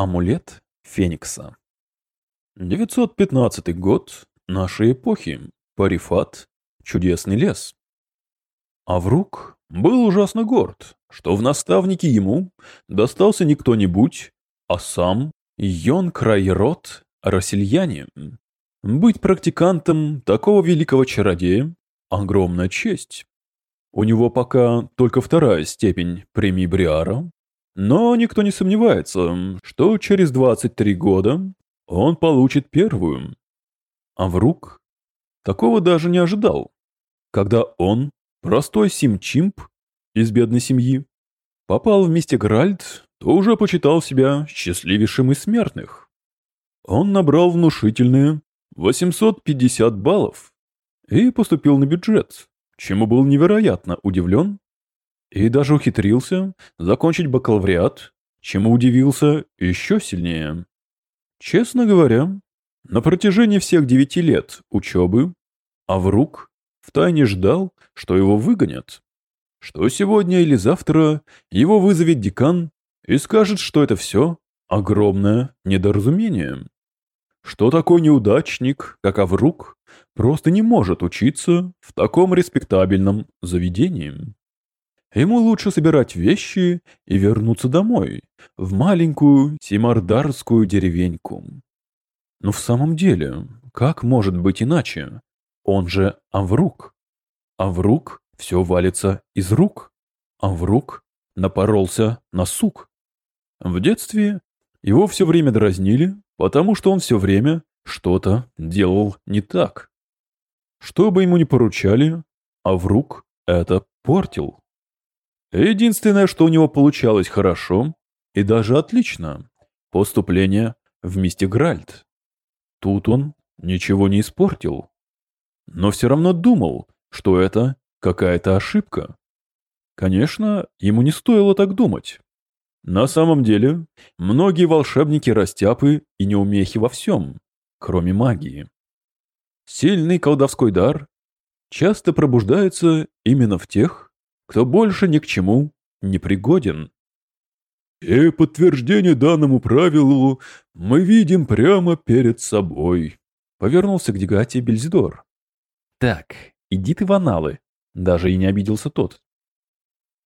Амулет Феникса 915 год нашей эпохи. Парифат. Чудесный лес. Аврук был ужасно горд, что в наставнике ему достался не кто-нибудь, а сам Йон Крайрот Расильяне. Быть практикантом такого великого чародея – огромная честь. У него пока только вторая степень премии Бриара, но никто не сомневается, что через 23 года он получит первую. А врук такого даже не ожидал, когда он, простой симчимп из бедной семьи, попал в Мистигральд, то уже почитал себя счастливейшим из смертных. Он набрал внушительные 850 баллов и поступил на бюджет, чему был невероятно удивлен и даже ухитрился закончить бакалавриат, чему удивился еще сильнее. Честно говоря, на протяжении всех девяти лет учебы Аврук втайне ждал, что его выгонят, что сегодня или завтра его вызовет декан и скажет, что это все огромное недоразумение. Что такой неудачник, как Аврук, просто не может учиться в таком респектабельном заведении. Ему лучше собирать вещи и вернуться домой, в маленькую симардарскую деревеньку. Но в самом деле, как может быть иначе? Он же Аврук. Аврук все валится из рук. Аврук напоролся на сук. В детстве его все время дразнили, потому что он все время что-то делал не так. Что бы ему ни поручали, Аврук это портил. Единственное, что у него получалось хорошо и даже отлично – поступление в Мистигральд. Тут он ничего не испортил. Но все равно думал, что это какая-то ошибка. Конечно, ему не стоило так думать. На самом деле, многие волшебники растяпы и неумехи во всем, кроме магии. Сильный колдовской дар часто пробуждается именно в тех, кто больше ни к чему не пригоден. И подтверждение данному правилу мы видим прямо перед собой. Повернулся к Дегате Бельзидор. Так, иди ты в аналы. Даже и не обиделся тот.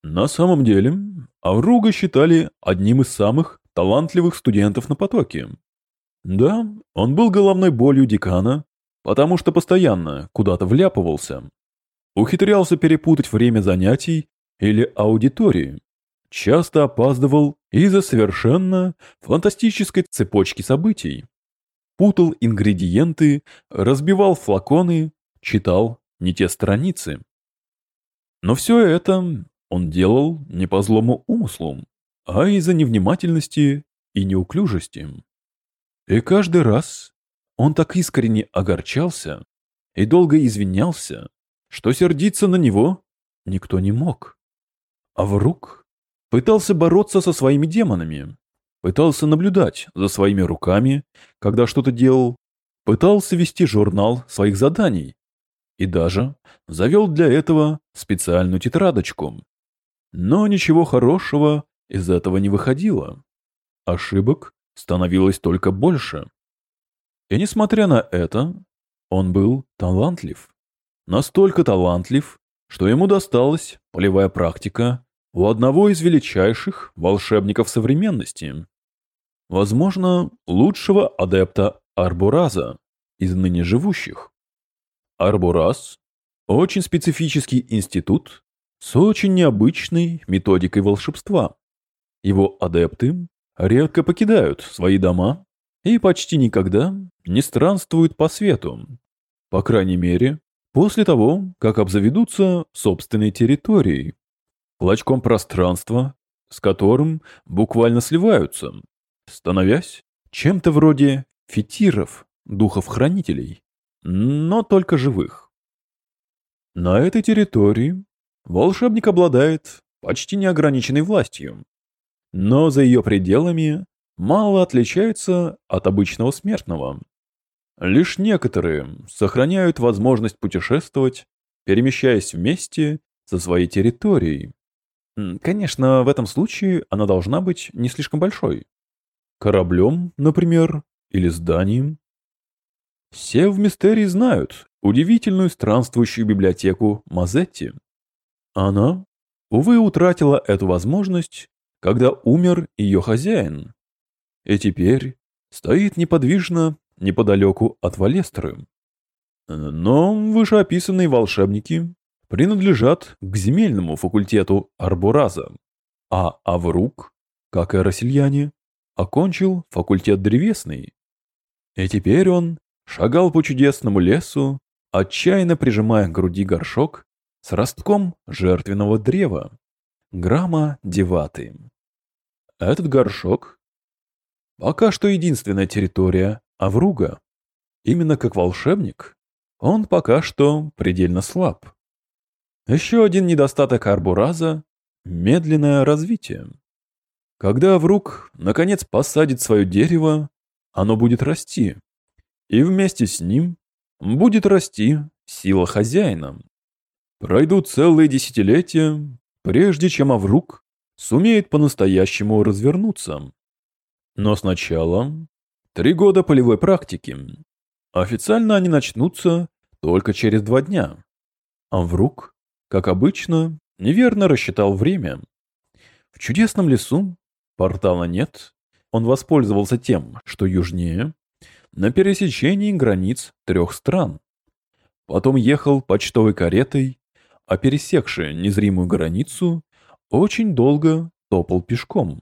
На самом деле, Авруга считали одним из самых талантливых студентов на потоке. Да, он был головной болью декана, потому что постоянно куда-то вляпывался, ухитрялся перепутать время занятий или аудитории, часто опаздывал из-за совершенно фантастической цепочки событий, путал ингредиенты, разбивал флаконы, читал не те страницы. Но все это он делал не по злому умыслу, а из-за невнимательности и неуклюжести. И каждый раз он так искренне огорчался и долго извинялся, что сердиться на него никто не мог. А врук пытался бороться со своими демонами, пытался наблюдать за своими руками, когда что-то делал, пытался вести журнал своих заданий и даже завел для этого специальную тетрадочку. Но ничего хорошего из этого не выходило. Ошибок становилось только больше. И несмотря на это, он был талантлив настолько талантлив, что ему досталась полевая практика у одного из величайших волшебников современности. Возможно, лучшего адепта Арбураза из ныне живущих. Арбураз – очень специфический институт с очень необычной методикой волшебства. Его адепты редко покидают свои дома и почти никогда не странствуют по свету. По крайней мере, После того, как обзаведутся собственной территорией, клочком пространства, с которым буквально сливаются, становясь чем-то вроде фетиров, духов-хранителей, но только живых. На этой территории волшебник обладает почти неограниченной властью, но за ее пределами мало отличается от обычного смертного. Лишь некоторые сохраняют возможность путешествовать, перемещаясь вместе со своей территорией. Конечно, в этом случае она должна быть не слишком большой. Кораблем, например, или зданием? Все в мистерии знают удивительную странствующую библиотеку Мазетти. Она, увы, утратила эту возможность, когда умер ее хозяин, и теперь стоит неподвижно неподалеку от Валестры. Но вышеописанные волшебники принадлежат к земельному факультету Арбораза, а Аврук, как и россияне, окончил факультет древесный. И теперь он шагал по чудесному лесу, отчаянно прижимая к груди горшок с ростком жертвенного древа, грамма деваты. Этот горшок пока что единственная территория Авруга. Именно как волшебник он пока что предельно слаб. Еще один недостаток Арбураза – медленное развитие. Когда Авруг наконец посадит свое дерево, оно будет расти, и вместе с ним будет расти сила хозяина. Пройдут целые десятилетия, прежде чем Аврук сумеет по-настоящему развернуться. Но сначала три года полевой практики. Официально они начнутся только через два дня. Аврук, как обычно, неверно рассчитал время. В чудесном лесу портала нет, он воспользовался тем, что южнее, на пересечении границ трех стран. Потом ехал почтовой каретой, а пересекший незримую границу, очень долго топал пешком.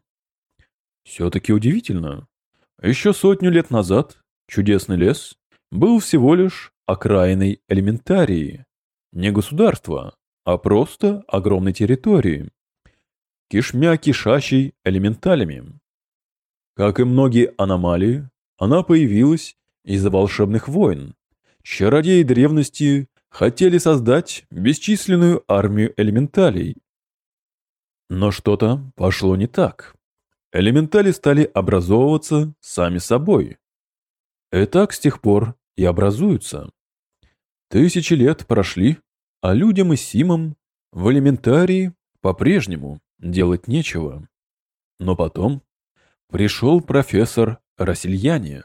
Все-таки удивительно. Еще сотню лет назад чудесный лес был всего лишь окраиной элементарии, не государства, а просто огромной территории, кишмя кишащей элементалями. Как и многие аномалии, она появилась из-за волшебных войн. Чародеи древности хотели создать бесчисленную армию элементалей. Но что-то пошло не так. Элементали стали образовываться сами собой. И так с тех пор и образуются. Тысячи лет прошли, а людям и симам в элементарии по-прежнему делать нечего. Но потом пришел профессор Рассельяне.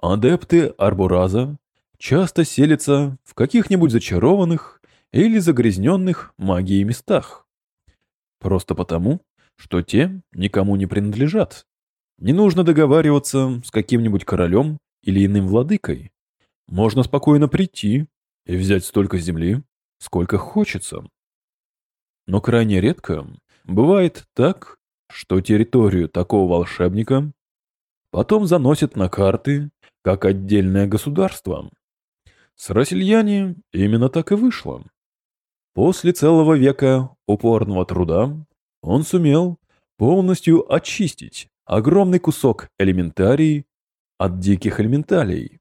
Адепты Арбураза часто селятся в каких-нибудь зачарованных или загрязненных магией местах. Просто потому, что те никому не принадлежат. Не нужно договариваться с каким-нибудь королем или иным владыкой. Можно спокойно прийти и взять столько земли, сколько хочется. Но крайне редко бывает так, что территорию такого волшебника потом заносят на карты как отдельное государство. С Расильяне именно так и вышло. После целого века упорного труда он сумел полностью очистить огромный кусок элементарий от диких элементалей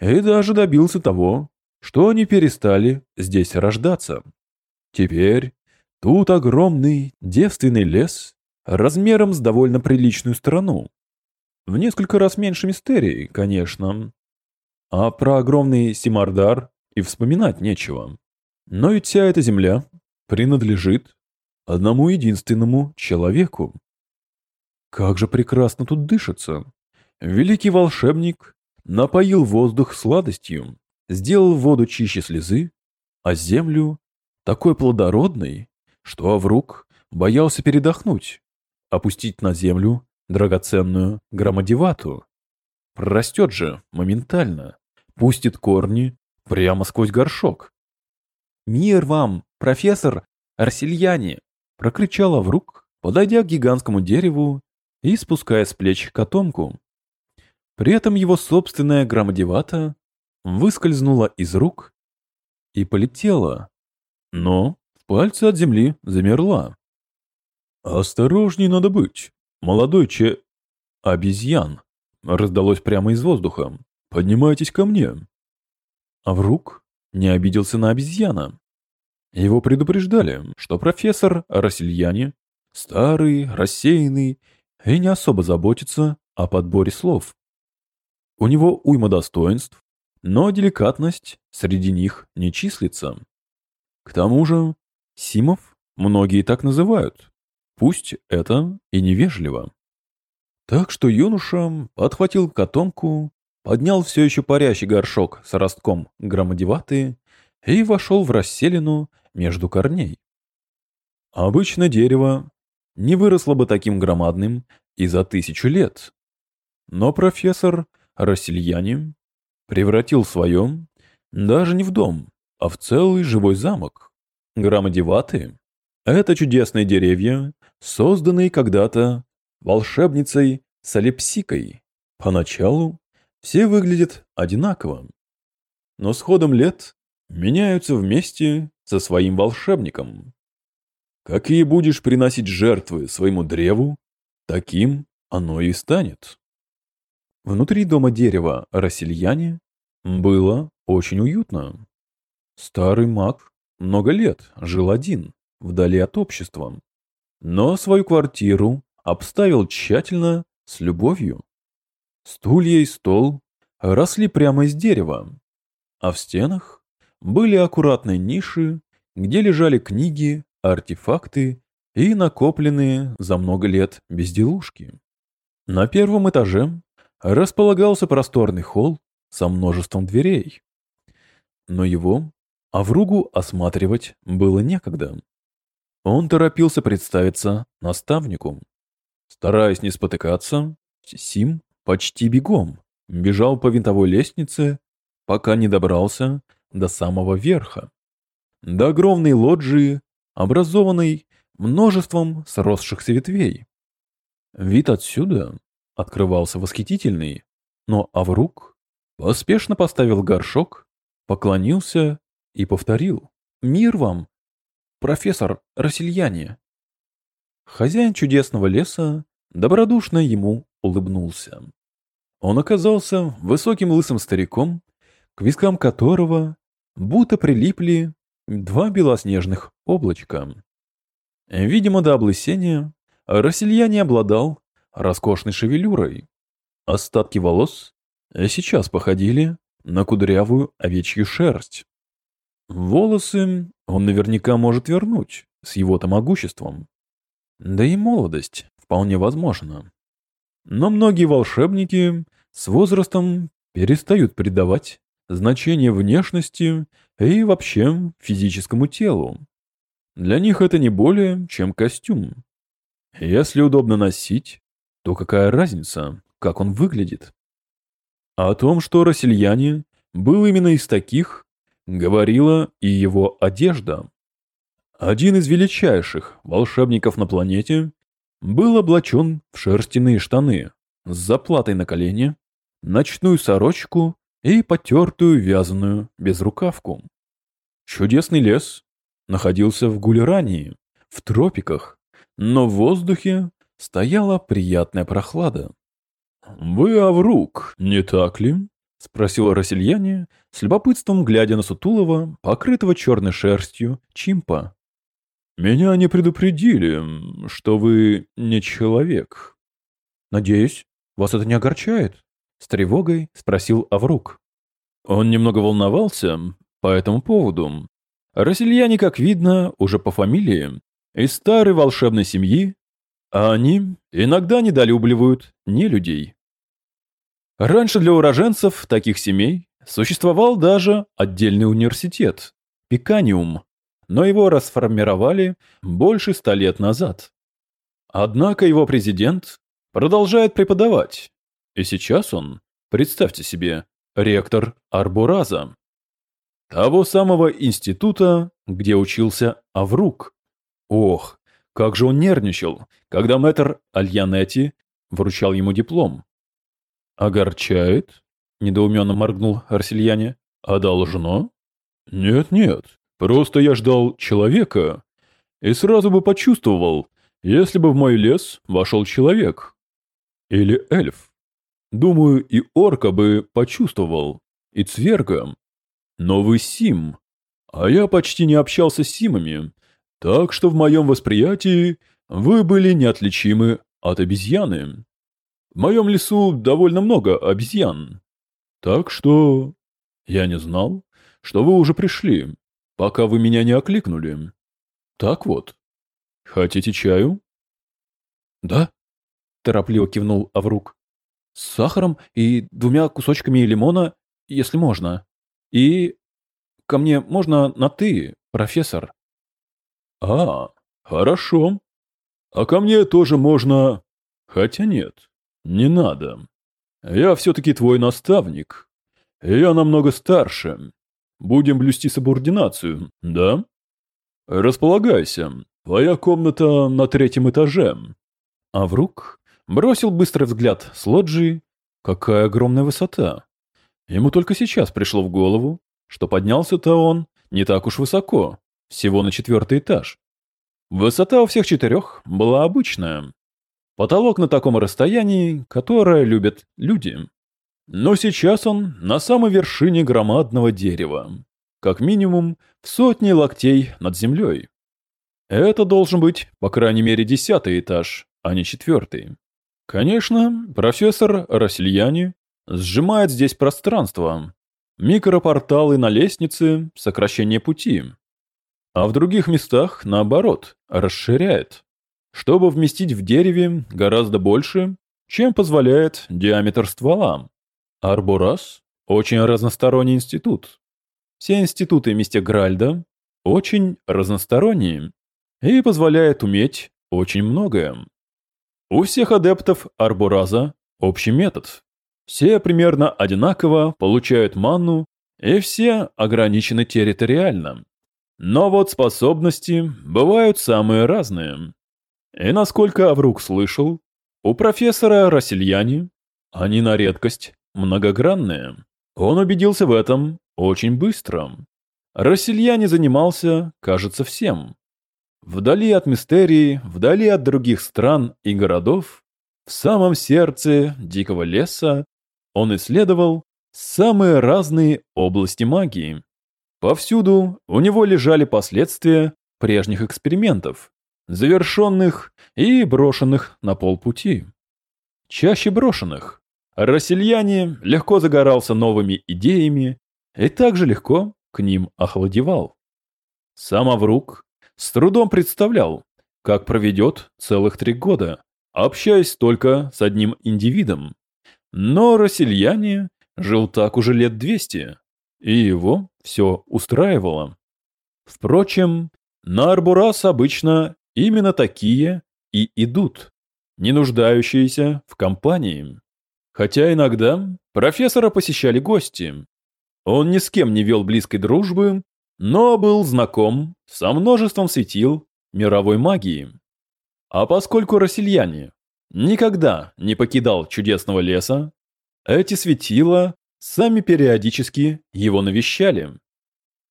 и даже добился того, что они перестали здесь рождаться. Теперь тут огромный девственный лес размером с довольно приличную страну. В несколько раз меньше мистерий, конечно. А про огромный Симардар и вспоминать нечего. Но ведь вся эта земля принадлежит одному единственному человеку. Как же прекрасно тут дышится. Великий волшебник напоил воздух сладостью, сделал воду чище слезы, а землю такой плодородной, что Аврук боялся передохнуть, опустить на землю драгоценную громадевату. Прорастет же моментально, пустит корни прямо сквозь горшок. «Мир вам, профессор Арсельяне!» Прокричала врук, подойдя к гигантскому дереву и спуская с плеч котомку. При этом его собственная громадевата выскользнула из рук и полетела, но в пальце от земли замерла. «Осторожней надо быть, молодой че... обезьян!» раздалось прямо из воздуха. «Поднимайтесь ко мне!» А врук не обиделся на обезьяна. Его предупреждали, что профессор Рассельяне старый, рассеянный и не особо заботится о подборе слов. У него уйма достоинств, но деликатность среди них не числится. К тому же Симов многие так называют, пусть это и невежливо. Так что юноша подхватил котомку, поднял все еще парящий горшок с ростком громодеваты и вошел в расселину между корней. Обычно дерево не выросло бы таким громадным и за тысячу лет. Но профессор Рассельяне превратил свое даже не в дом, а в целый живой замок. Громодеваты — это чудесные деревья, созданные когда-то волшебницей Салипсикой. Поначалу все выглядят одинаково, но с ходом лет меняются вместе со своим волшебником. Какие будешь приносить жертвы своему древу, таким оно и станет. Внутри дома дерева Рассельяне было очень уютно. Старый маг много лет жил один, вдали от общества, но свою квартиру обставил тщательно, с любовью. Стулья и стол росли прямо из дерева, а в стенах были аккуратные ниши, где лежали книги, артефакты и накопленные за много лет безделушки. На первом этаже располагался просторный холл со множеством дверей. Но его Авругу осматривать было некогда. Он торопился представиться наставнику. Стараясь не спотыкаться, Сим почти бегом бежал по винтовой лестнице, пока не добрался до самого верха. До огромной лоджии образованный множеством сросшихся ветвей. Вид отсюда открывался восхитительный, но Аврук поспешно поставил горшок, поклонился и повторил «Мир вам, профессор Рассельяне!» Хозяин чудесного леса добродушно ему улыбнулся. Он оказался высоким лысым стариком, к вискам которого будто прилипли два белоснежных облачка. Видимо, до облысения Рассельяне обладал роскошной шевелюрой. Остатки волос сейчас походили на кудрявую овечью шерсть. Волосы он наверняка может вернуть с его-то могуществом. Да и молодость вполне возможна. Но многие волшебники с возрастом перестают придавать значение внешности и вообще физическому телу. Для них это не более, чем костюм. Если удобно носить, то какая разница, как он выглядит? О том, что Рассельяне был именно из таких, говорила и его одежда. Один из величайших волшебников на планете был облачен в шерстяные штаны с заплатой на колене, ночную сорочку и потертую вязаную безрукавку. Чудесный лес находился в Гулерании, в тропиках, но в воздухе стояла приятная прохлада. «Вы Аврук, не так ли?» — спросил Рассельяне, с любопытством глядя на Сутулова, покрытого черной шерстью, чимпа. «Меня не предупредили, что вы не человек». «Надеюсь, вас это не огорчает?» — с тревогой спросил Аврук. Он немного волновался по этому поводу. Рассельяне, как видно, уже по фамилии, из старой волшебной семьи, а они иногда недолюбливают не людей. Раньше для уроженцев таких семей существовал даже отдельный университет – Пиканиум, но его расформировали больше ста лет назад. Однако его президент продолжает преподавать, и сейчас он, представьте себе, ректор Арбураза, того самого института, где учился Аврук. Ох, как же он нервничал, когда мэтр Альянетти вручал ему диплом. «Огорчает?» — недоуменно моргнул Арсельяне. «А должно?» «Нет-нет, просто я ждал человека и сразу бы почувствовал, если бы в мой лес вошел человек. Или эльф. Думаю, и орка бы почувствовал, и цверга. Но вы сим, а я почти не общался с симами, так что в моем восприятии вы были неотличимы от обезьяны. В моем лесу довольно много обезьян. Так что я не знал, что вы уже пришли, пока вы меня не окликнули. Так вот. Хотите чаю? Да, торопливо кивнул Аврук. С сахаром и двумя кусочками лимона, если можно. И ко мне можно на «ты», профессор. А, хорошо. А ко мне тоже можно... Хотя нет, не надо. Я все-таки твой наставник. Я намного старше. Будем блюсти субординацию, да? Располагайся. Твоя комната на третьем этаже. А врук бросил быстрый взгляд с лоджии. Какая огромная высота. Ему только сейчас пришло в голову, что поднялся-то он не так уж высоко, всего на четвертый этаж. Высота у всех четырех была обычная. Потолок на таком расстоянии, которое любят люди. Но сейчас он на самой вершине громадного дерева, как минимум в сотни локтей над землей. Это должен быть, по крайней мере, десятый этаж, а не четвертый. Конечно, профессор Рассельяни сжимает здесь пространство. Микропорталы на лестнице, сокращение пути. А в других местах, наоборот, расширяет, чтобы вместить в дереве гораздо больше, чем позволяет диаметр ствола. Арборас – очень разносторонний институт. Все институты Мистегральда очень разносторонние и позволяет уметь очень многое. У всех адептов Арбораза общий метод. Все примерно одинаково получают манну, и все ограничены территориально. Но вот способности бывают самые разные. И насколько Аврук слышал, у профессора Рассельяни они на редкость многогранные. Он убедился в этом очень быстро. Рассельяне занимался, кажется, всем. Вдали от мистерии, вдали от других стран и городов, в самом сердце дикого леса, он исследовал самые разные области магии. Повсюду у него лежали последствия прежних экспериментов, завершенных и брошенных на полпути. Чаще брошенных. Рассельяне легко загорался новыми идеями и также легко к ним охладевал. Сам Аврук с трудом представлял, как проведет целых три года, общаясь только с одним индивидом. Но Рассельяне жил так уже лет двести, и его все устраивало. Впрочем, на Арбурас обычно именно такие и идут, не нуждающиеся в компании. Хотя иногда профессора посещали гости. Он ни с кем не вел близкой дружбы но был знаком со множеством светил мировой магии. А поскольку Рассельяне никогда не покидал чудесного леса, эти светила сами периодически его навещали.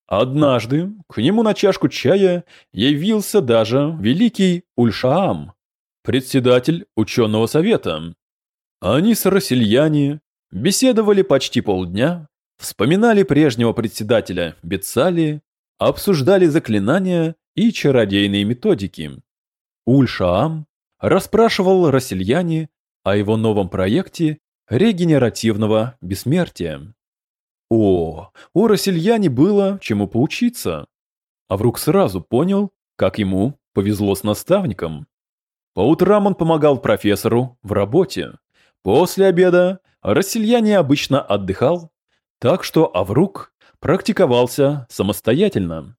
Однажды к нему на чашку чая явился даже великий Ульшаам, председатель ученого совета. Они с Рассельяне беседовали почти полдня, Вспоминали прежнего председателя Бетсали, обсуждали заклинания и чародейные методики. Уль-Шаам расспрашивал Рассельяне о его новом проекте регенеративного бессмертия. О, у Рассельяне было чему поучиться. А вдруг сразу понял, как ему повезло с наставником. По утрам он помогал профессору в работе. После обеда Рассельяне обычно отдыхал так что Аврук практиковался самостоятельно.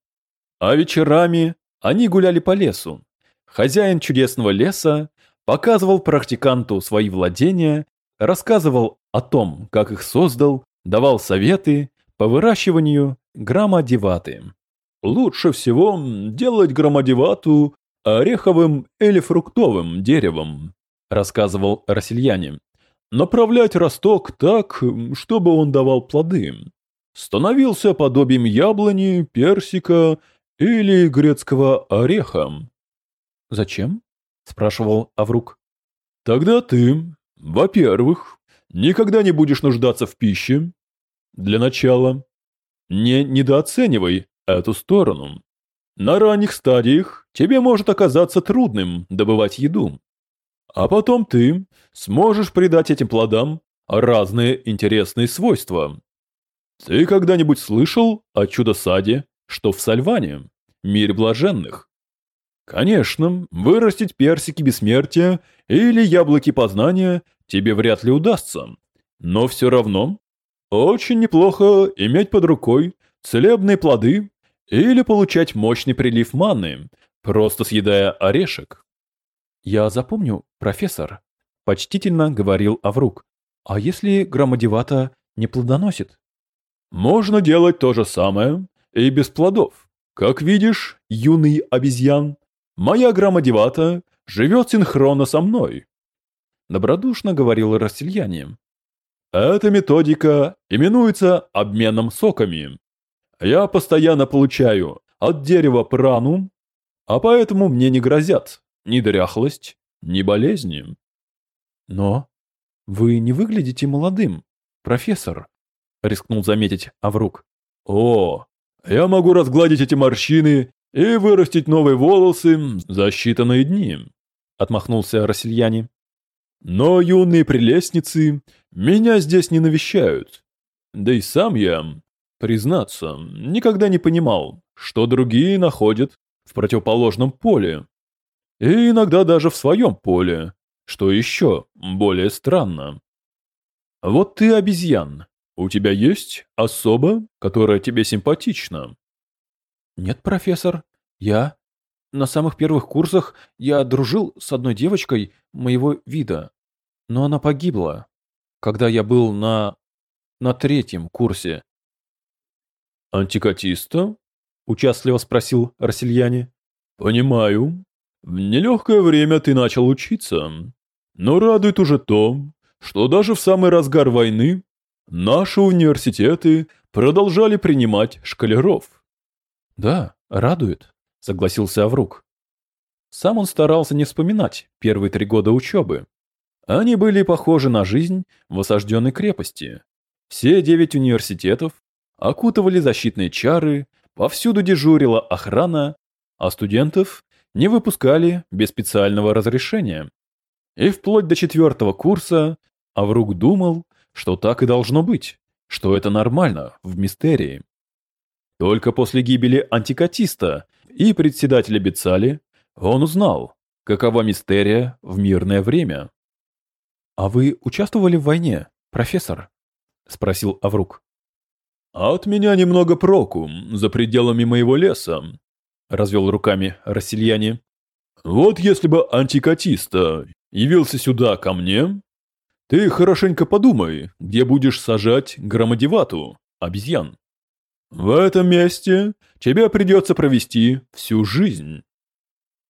А вечерами они гуляли по лесу. Хозяин чудесного леса показывал практиканту свои владения, рассказывал о том, как их создал, давал советы по выращиванию граммадиваты. Лучше всего делать граммадивату ореховым или фруктовым деревом, рассказывал Рассельяне направлять росток так, чтобы он давал плоды. Становился подобием яблони, персика или грецкого ореха. «Зачем?» – спрашивал Аврук. «Тогда ты, во-первых, никогда не будешь нуждаться в пище. Для начала, не недооценивай эту сторону. На ранних стадиях тебе может оказаться трудным добывать еду. А потом ты сможешь придать этим плодам разные интересные свойства. Ты когда-нибудь слышал о чудо-саде, что в Сальване, мире блаженных? Конечно, вырастить персики бессмертия или яблоки познания тебе вряд ли удастся. Но все равно очень неплохо иметь под рукой целебные плоды или получать мощный прилив маны, просто съедая орешек. «Я запомню, профессор», — почтительно говорил Аврук. «А если громадевата не плодоносит?» «Можно делать то же самое и без плодов. Как видишь, юный обезьян, моя громадевата живет синхронно со мной», — добродушно говорил Рассельяне. «Эта методика именуется обменом соками. Я постоянно получаю от дерева прану, а поэтому мне не грозят ни дряхлость, ни болезни. Но вы не выглядите молодым, профессор, рискнул заметить Аврук. О, я могу разгладить эти морщины и вырастить новые волосы за считанные дни, отмахнулся Рассельяне. Но юные прелестницы меня здесь не навещают. Да и сам я, признаться, никогда не понимал, что другие находят в противоположном поле и иногда даже в своем поле, что еще более странно. Вот ты обезьян, у тебя есть особа, которая тебе симпатична? Нет, профессор, я... На самых первых курсах я дружил с одной девочкой моего вида, но она погибла, когда я был на... на третьем курсе. «Антикатиста?» — участливо спросил Арсельяне. «Понимаю. В нелегкое время ты начал учиться, но радует уже то, что даже в самый разгар войны наши университеты продолжали принимать шкалеров. Да, радует, согласился Аврук. Сам он старался не вспоминать первые три года учебы. Они были похожи на жизнь в осажденной крепости. Все девять университетов окутывали защитные чары, повсюду дежурила охрана, а студентов не выпускали без специального разрешения. И вплоть до четвертого курса Аврук думал, что так и должно быть, что это нормально в мистерии. Только после гибели антикатиста и председателя Бецали он узнал, какова мистерия в мирное время. «А вы участвовали в войне, профессор?» — спросил Аврук. «От меня немного проку за пределами моего леса», развел руками Рассельяне. Вот если бы антикатиста явился сюда ко мне, ты хорошенько подумай, где будешь сажать громадевату, обезьян. В этом месте тебе придется провести всю жизнь.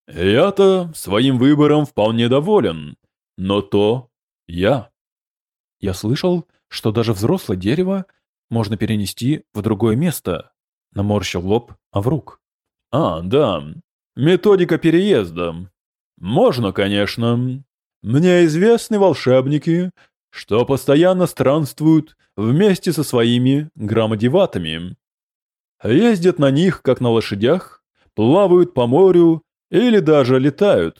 Я-то своим выбором вполне доволен, но то я. Я слышал, что даже взрослое дерево можно перенести в другое место, наморщил лоб Аврук. А, да, методика переезда. Можно, конечно. Мне известны волшебники, что постоянно странствуют вместе со своими громадеватами. Ездят на них, как на лошадях, плавают по морю или даже летают.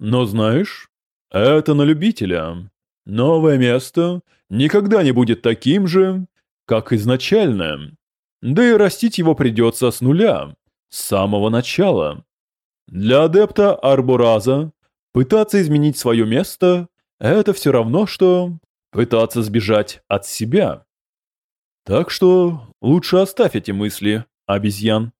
Но знаешь, это на любителя. Новое место никогда не будет таким же, как изначальное. Да и растить его придется с нуля, с самого начала. Для адепта Арбораза пытаться изменить свое место – это все равно, что пытаться сбежать от себя. Так что лучше оставь эти мысли, обезьян.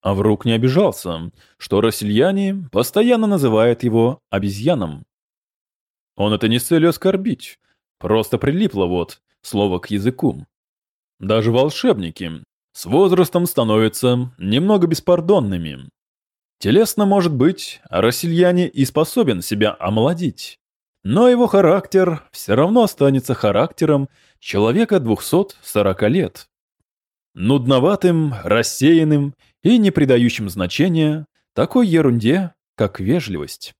Аврук не обижался, что россияне постоянно называют его обезьяном. Он это не с целью оскорбить, просто прилипло вот слово к языку. Даже волшебники, с возрастом становятся немного беспардонными. Телесно, может быть, Рассельяне и способен себя омолодить. Но его характер все равно останется характером человека 240 лет. Нудноватым, рассеянным и не придающим значения такой ерунде, как вежливость.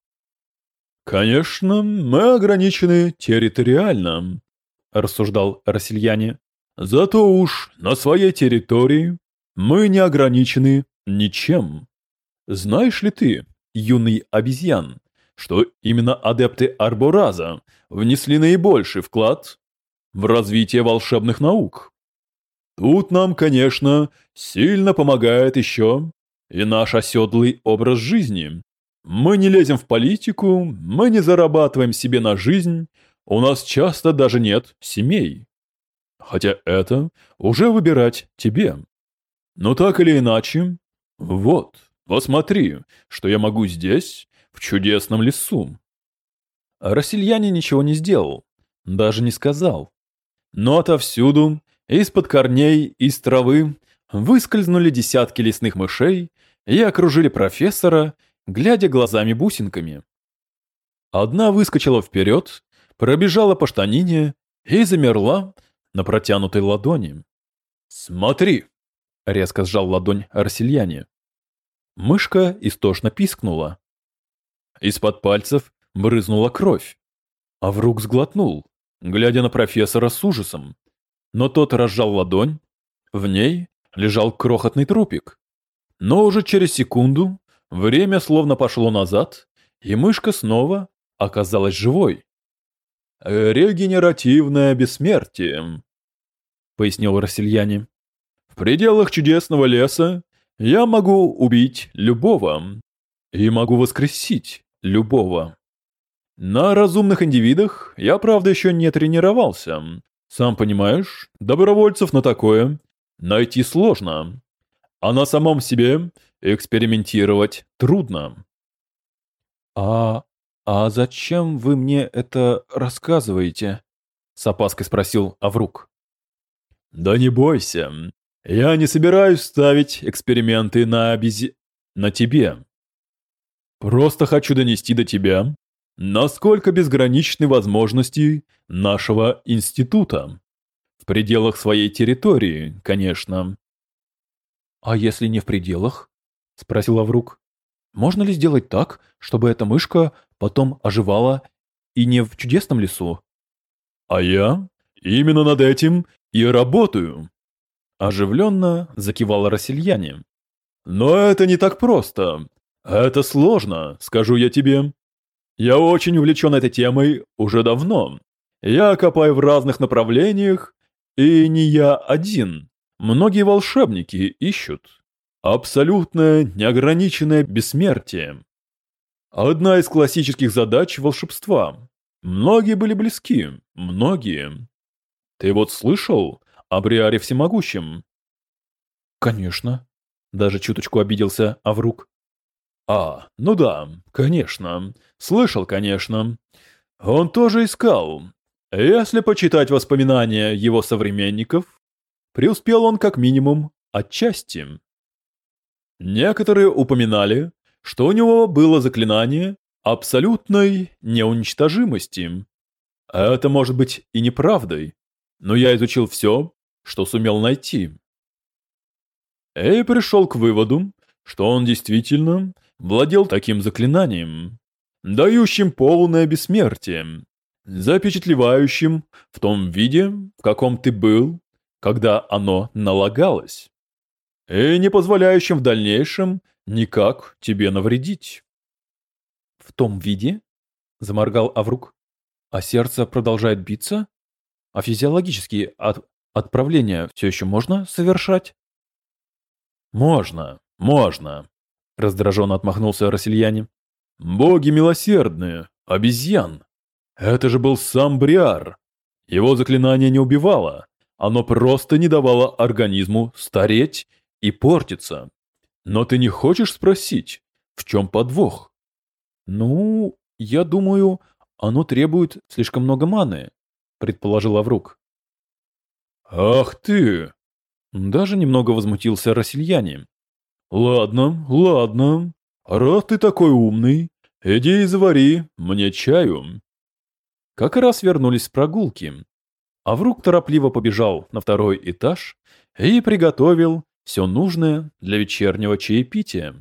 «Конечно, мы ограничены территориально», — рассуждал Рассельяне. Зато уж на своей территории мы не ограничены ничем. Знаешь ли ты, юный обезьян, что именно адепты Арбораза внесли наибольший вклад в развитие волшебных наук? Тут нам, конечно, сильно помогает еще и наш оседлый образ жизни. Мы не лезем в политику, мы не зарабатываем себе на жизнь, у нас часто даже нет семей. Хотя это уже выбирать тебе. Но так или иначе, вот, посмотри, что я могу здесь, в чудесном лесу. Рассельяне ничего не сделал, даже не сказал. Но отовсюду, из-под корней, из травы, выскользнули десятки лесных мышей и окружили профессора, глядя глазами-бусинками. Одна выскочила вперед, пробежала по штанине и замерла на протянутой ладони. «Смотри!» — резко сжал ладонь Арсельяне. Мышка истошно пискнула. Из-под пальцев брызнула кровь. А врук сглотнул, глядя на профессора с ужасом. Но тот разжал ладонь. В ней лежал крохотный трупик. Но уже через секунду время словно пошло назад, и мышка снова оказалась живой. «Регенеративное бессмертие», — пояснил Рассельяне. «В пределах чудесного леса я могу убить любого и могу воскресить любого. На разумных индивидах я, правда, еще не тренировался. Сам понимаешь, добровольцев на такое найти сложно, а на самом себе экспериментировать трудно. А «А зачем вы мне это рассказываете?» — с опаской спросил Аврук. «Да не бойся, я не собираюсь ставить эксперименты на обези... на тебе. Просто хочу донести до тебя, насколько безграничны возможности нашего института. В пределах своей территории, конечно». «А если не в пределах?» — спросил Аврук. «Можно ли сделать так, чтобы эта мышка потом оживала и не в чудесном лесу. А я именно над этим и работаю. Оживленно закивала Рассельяне. Но это не так просто. Это сложно, скажу я тебе. Я очень увлечен этой темой уже давно. Я копаю в разных направлениях, и не я один. Многие волшебники ищут. Абсолютное неограниченное бессмертие. Одна из классических задач волшебства. Многие были близки, многие. Ты вот слышал о Бриаре Всемогущем? Конечно. Даже чуточку обиделся Аврук. А, ну да, конечно. Слышал, конечно. Он тоже искал. Если почитать воспоминания его современников, преуспел он как минимум отчасти. Некоторые упоминали, что у него было заклинание абсолютной неуничтожимости. Это может быть и неправдой, но я изучил все, что сумел найти. И пришел к выводу, что он действительно владел таким заклинанием, дающим полное бессмертие, запечатлевающим в том виде, в каком ты был, когда оно налагалось, и не позволяющим в дальнейшем никак тебе навредить. В том виде? Заморгал Аврук. А сердце продолжает биться? А физиологические от отправления все еще можно совершать? Можно, можно, раздраженно отмахнулся Рассельяне. Боги милосердные, обезьян. Это же был сам Бриар. Его заклинание не убивало, оно просто не давало организму стареть и портиться. Но ты не хочешь спросить, в чем подвох? Ну, я думаю, оно требует слишком много маны, предположил Аврук. Ах ты! Даже немного возмутился Рассельяне. Ладно, ладно. Раз ты такой умный, иди и завари мне чаю. Как раз вернулись с прогулки. Аврук торопливо побежал на второй этаж и приготовил все нужное для вечернего чаепития.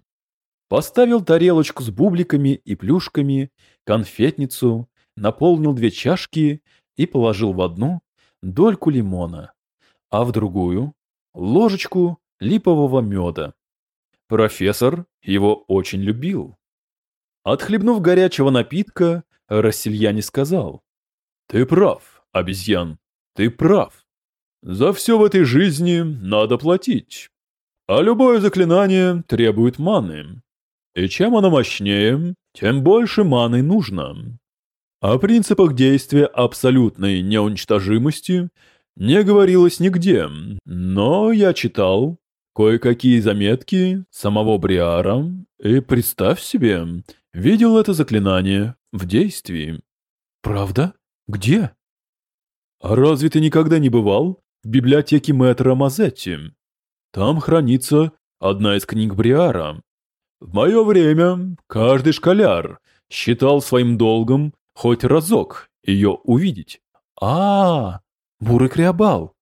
Поставил тарелочку с бубликами и плюшками, конфетницу, наполнил две чашки и положил в одну дольку лимона, а в другую ложечку липового меда. Профессор его очень любил. Отхлебнув горячего напитка, Рассельяне сказал. «Ты прав, обезьян, ты прав. За все в этой жизни надо платить. А любое заклинание требует маны. И чем оно мощнее, тем больше маны нужно. О принципах действия абсолютной неуничтожимости не говорилось нигде, но я читал кое-какие заметки самого Бриара и, представь себе, видел это заклинание в действии. Правда? Где? А разве ты никогда не бывал в библиотеке мэтра Мазетти? Там хранится одна из книг Бриара. В мое время каждый школяр считал своим долгом хоть разок ее увидеть. А, -а, -а бурый криобал.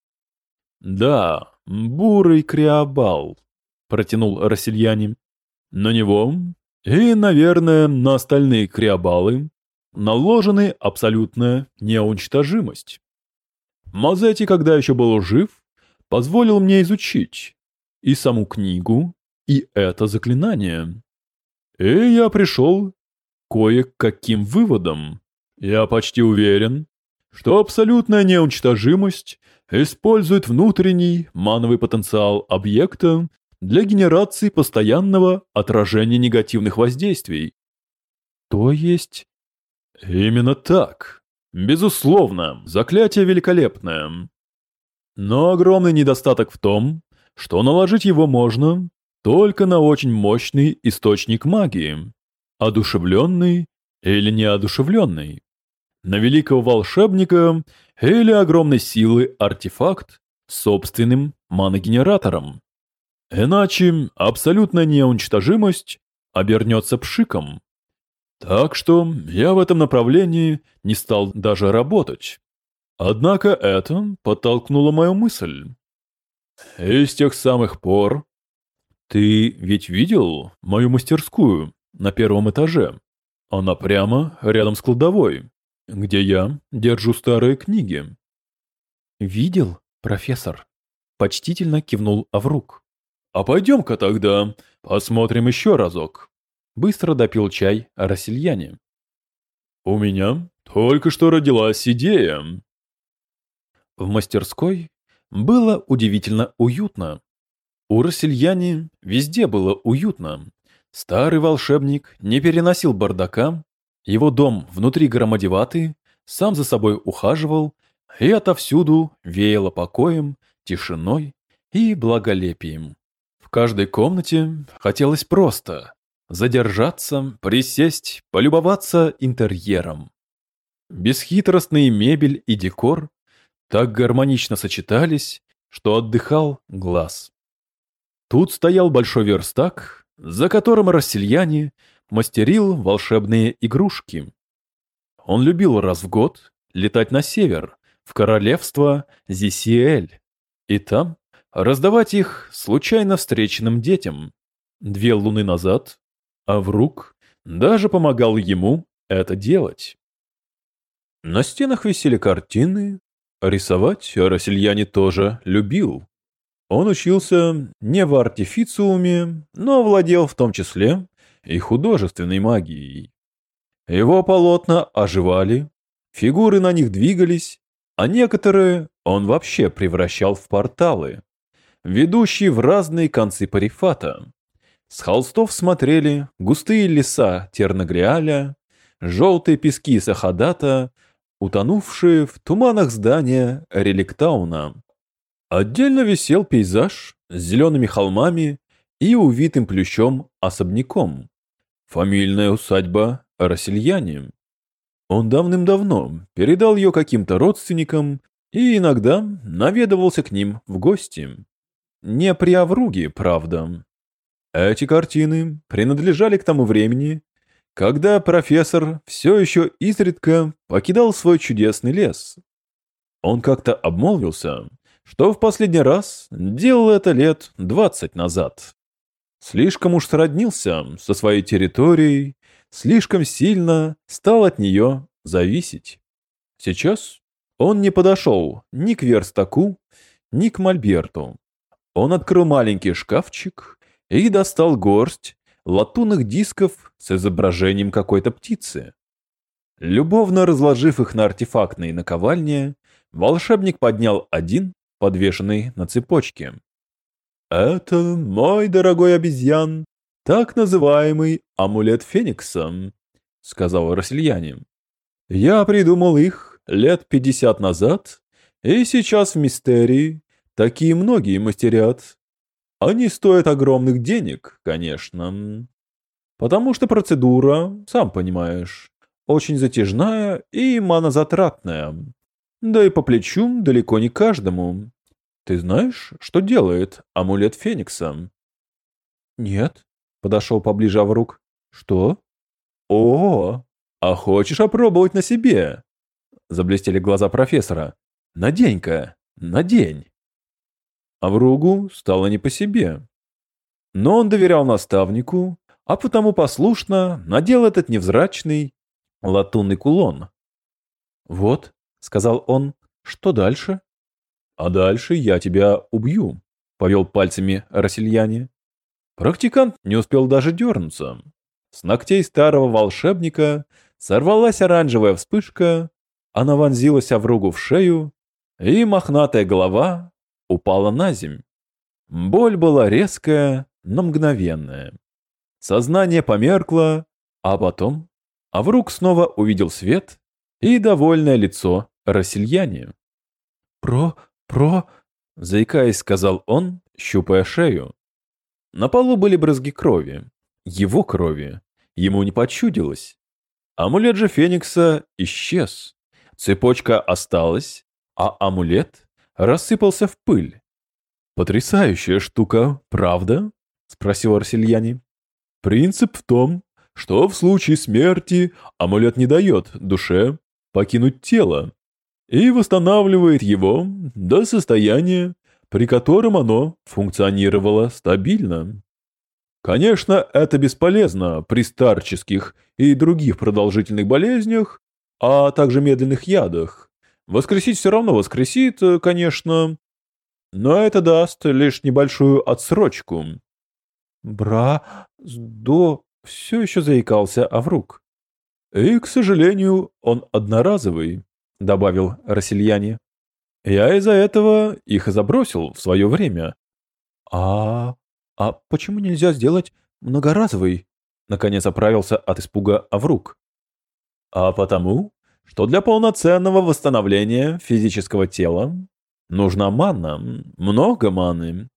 Да, бурый криобал, протянул Рассельянин. На него и, наверное, на остальные криобалы наложены абсолютная неуничтожимость. Мазетти, когда еще был жив, позволил мне изучить и саму книгу, и это заклинание. И я пришел кое-каким выводом. Я почти уверен, что абсолютная неуничтожимость использует внутренний мановый потенциал объекта для генерации постоянного отражения негативных воздействий. То есть... Именно так. Безусловно, заклятие великолепное. Но огромный недостаток в том, что наложить его можно только на очень мощный источник магии, одушевленный или неодушевленный, на великого волшебника или огромной силы артефакт с собственным маногенератором. Иначе абсолютная неуничтожимость обернется пшиком. Так что я в этом направлении не стал даже работать. Однако это подтолкнуло мою мысль. И с тех самых пор... Ты ведь видел мою мастерскую на первом этаже? Она прямо рядом с кладовой, где я держу старые книги. Видел, профессор? Почтительно кивнул Аврук. А пойдем-ка тогда посмотрим еще разок. Быстро допил чай Рассельяне. У меня только что родилась идея. В мастерской было удивительно уютно. У Рассельяне везде было уютно. Старый волшебник не переносил бардака, его дом внутри громадеватый, сам за собой ухаживал, и отовсюду веяло покоем, тишиной и благолепием. В каждой комнате хотелось просто задержаться, присесть, полюбоваться интерьером. Бесхитростные мебель и декор так гармонично сочетались, что отдыхал глаз. Тут стоял большой верстак, за которым Рассельяне мастерил волшебные игрушки. Он любил раз в год летать на север, в королевство Зисиэль, и там раздавать их случайно встреченным детям. Две луны назад Аврук даже помогал ему это делать. На стенах висели картины, Рисовать Рассельяне тоже любил. Он учился не в артифициуме, но владел в том числе и художественной магией. Его полотна оживали, фигуры на них двигались, а некоторые он вообще превращал в порталы, ведущие в разные концы парифата. С холстов смотрели густые леса Тернагриаля, желтые пески Сахадата, утонувшие в туманах здания Реликтауна. Отдельно висел пейзаж с зелеными холмами и увитым плющом особняком. Фамильная усадьба Рассельяне. Он давным-давно передал ее каким-то родственникам и иногда наведывался к ним в гости. Не при Авруге, правда. Эти картины принадлежали к тому времени, когда профессор все еще изредка покидал свой чудесный лес. Он как-то обмолвился, что в последний раз делал это лет двадцать назад. Слишком уж сроднился со своей территорией, слишком сильно стал от нее зависеть. Сейчас он не подошел ни к верстаку, ни к мольберту. Он открыл маленький шкафчик и достал горсть латунных дисков с изображением какой-то птицы. Любовно разложив их на артефактные наковальни, волшебник поднял один, подвешенный на цепочке. Это, мой дорогой обезьян, так называемый амулет Феникса, сказал Рассельянин. Я придумал их лет пятьдесят назад, и сейчас в мистерии такие многие мастерят. Они стоят огромных денег, конечно. Потому что процедура, сам понимаешь, очень затяжная и манозатратная. Да и по плечу далеко не каждому. Ты знаешь, что делает амулет Феникса? Нет, подошел поближе Аврук. Что? О, а хочешь опробовать на себе? Заблестели глаза профессора. Надень-ка, надень. Авругу стало не по себе. Но он доверял наставнику, а потому послушно надел этот невзрачный латунный кулон. «Вот», — сказал он, — «что дальше?» «А дальше я тебя убью», — повел пальцами Рассельяне. Практикант не успел даже дернуться. С ногтей старого волшебника сорвалась оранжевая вспышка, она вонзилась Авругу в шею, и мохнатая голова упала на земь. Боль была резкая, но мгновенная. Сознание померкло, а потом Аврук снова увидел свет и довольное лицо Рассельяне. «Про... про...» — заикаясь, сказал он, щупая шею. На полу были брызги крови. Его крови. Ему не почудилось. Амулет же Феникса исчез. Цепочка осталась, а амулет рассыпался в пыль. «Потрясающая штука, правда?» — спросил Арсельяне. «Принцип в том, что в случае смерти амулет не дает душе покинуть тело и восстанавливает его до состояния, при котором оно функционировало стабильно. Конечно, это бесполезно при старческих и других продолжительных болезнях, а также медленных ядах. Воскресить все равно воскресит, конечно, но это даст лишь небольшую отсрочку. Бра, до, все еще заикался Аврук. И, к сожалению, он одноразовый, добавил Рассельяне. Я из-за этого их и забросил в свое время. А, а почему нельзя сделать многоразовый? Наконец оправился от испуга Аврук. А потому, что для полноценного восстановления физического тела нужна манна, много маны.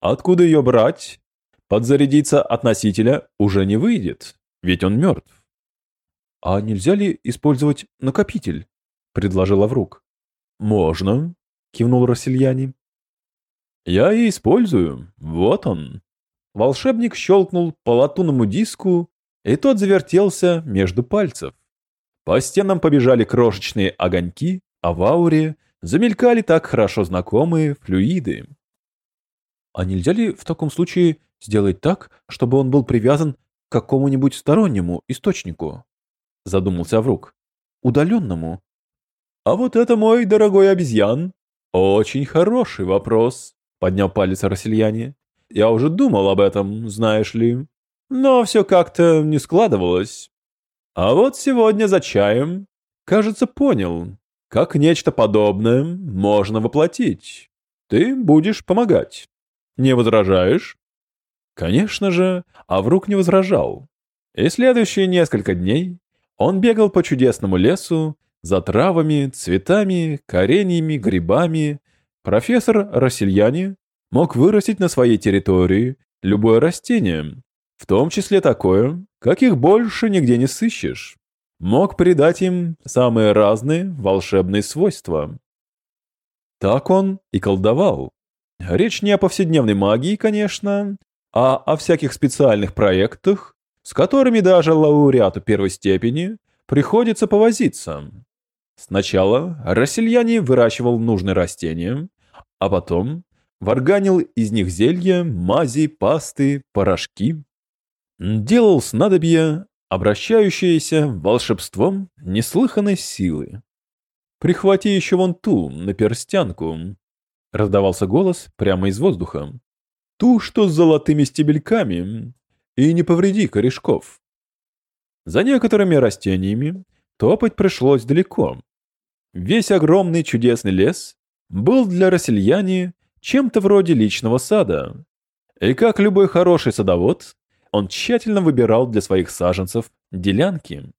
Откуда ее брать? Подзарядиться от носителя уже не выйдет, ведь он мертв. А нельзя ли использовать накопитель? предложил Аврук. «Можно», — кивнул Рассельяне. «Я и использую. Вот он». Волшебник щелкнул по латунному диску, и тот завертелся между пальцев. По стенам побежали крошечные огоньки, а в ауре замелькали так хорошо знакомые флюиды. «А нельзя ли в таком случае сделать так, чтобы он был привязан к какому-нибудь стороннему источнику?» Задумался Аврук. «Удаленному, «А вот это мой дорогой обезьян. Очень хороший вопрос», — поднял палец Рассельяне. «Я уже думал об этом, знаешь ли. Но все как-то не складывалось. А вот сегодня за чаем, кажется, понял, как нечто подобное можно воплотить. Ты будешь помогать. Не возражаешь?» Конечно же, Аврук не возражал. И следующие несколько дней он бегал по чудесному лесу, за травами, цветами, кореньями, грибами профессор Рассельяне мог вырастить на своей территории любое растение, в том числе такое, каких больше нигде не сыщешь. Мог придать им самые разные волшебные свойства. Так он и колдовал. Речь не о повседневной магии, конечно, а о всяких специальных проектах, с которыми даже лауреату первой степени приходится повозиться. Сначала Рассельяне выращивал нужные растения, а потом варганил из них зелья, мази, пасты, порошки. Делал снадобья, обращающиеся волшебством неслыханной силы. «Прихвати еще вон ту, на перстянку», — раздавался голос прямо из воздуха. «Ту, что с золотыми стебельками, и не повреди корешков». За некоторыми растениями топать пришлось далеко. Весь огромный чудесный лес был для Рассельяне чем-то вроде личного сада, И как любой хороший садовод, он тщательно выбирал для своих саженцев делянки.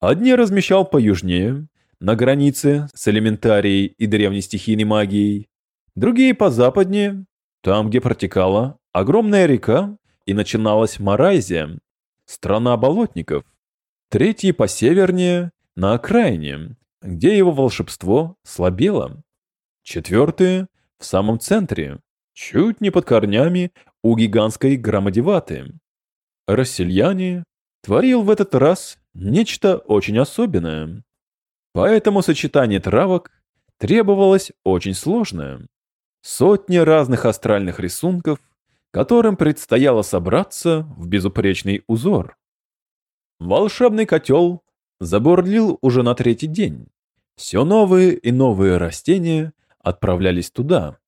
Одни размещал поюжнее, на границе с элементарией и древней стихийной магией, другие позападнее, там, где протекала огромная река и начиналась Марайзия, страна болотников, третьи посевернее, на окраине, где его волшебство слабело, четвертые в самом центре, чуть не под корнями у гигантской громадеваты. Рассельяне творил в этот раз нечто очень особенное. Поэтому сочетание травок требовалось очень сложное. Сотни разных астральных рисунков, которым предстояло собраться в безупречный узор. Волшебный котел забурлил уже на третий день. Все новые и новые растения отправлялись туда,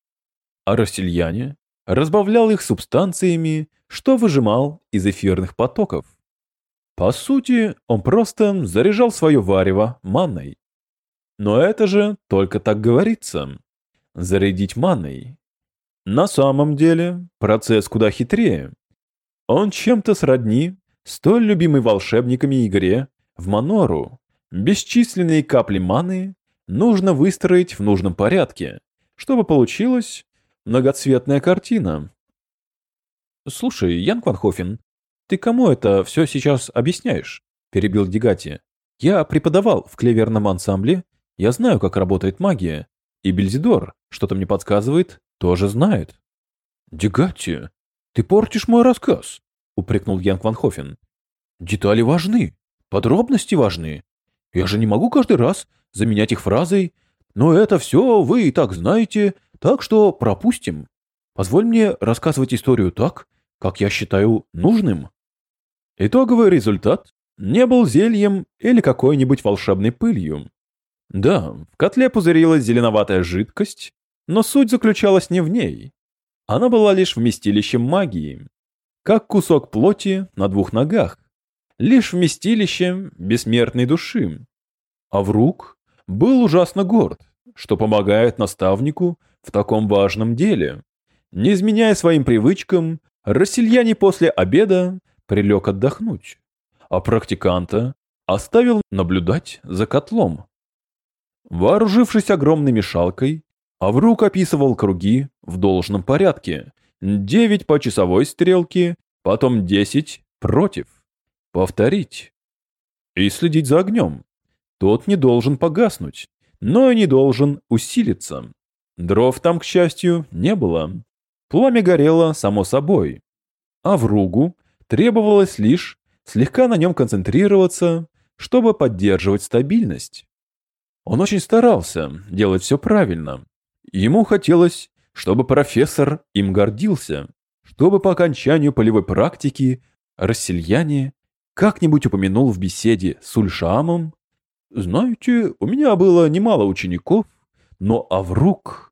а Рассельяне разбавлял их субстанциями, что выжимал из эфирных потоков. По сути, он просто заряжал свое варево манной. Но это же только так говорится. Зарядить манной. На самом деле, процесс куда хитрее. Он чем-то сродни столь любимой волшебниками игре в Манору. Бесчисленные капли маны нужно выстроить в нужном порядке, чтобы получилась многоцветная картина. «Слушай, Ян Кванхофен, ты кому это все сейчас объясняешь?» – перебил Дегати. «Я преподавал в клеверном ансамбле, я знаю, как работает магия, и Бельзидор, что-то мне подсказывает, тоже знает». «Дегати, ты портишь мой рассказ», – упрекнул Ян Кванхофен. «Детали важны, подробности важны. Я же не могу каждый раз заменять их фразой «но это все вы и так знаете, так что пропустим. Позволь мне рассказывать историю так, как я считаю нужным». Итоговый результат не был зельем или какой-нибудь волшебной пылью. Да, в котле пузырилась зеленоватая жидкость, но суть заключалась не в ней. Она была лишь вместилищем магии, как кусок плоти на двух ногах, лишь вместилищем бессмертной души. А врук был ужасно горд, что помогает наставнику в таком важном деле. Не изменяя своим привычкам, Рассельяне после обеда прилег отдохнуть, а практиканта оставил наблюдать за котлом. Вооружившись огромной мешалкой, Аврук описывал круги в должном порядке. Девять по часовой стрелке, потом десять против. Повторить. И следить за огнем. Тот не должен погаснуть, но и не должен усилиться. Дров там, к счастью, не было. Пламя горело само собой. А в ругу требовалось лишь слегка на нем концентрироваться, чтобы поддерживать стабильность. Он очень старался делать все правильно. Ему хотелось, чтобы профессор им гордился, чтобы по окончанию полевой практики Рассельяне как-нибудь упомянул в беседе с Ульшамом, «Знаете, у меня было немало учеников, но Аврук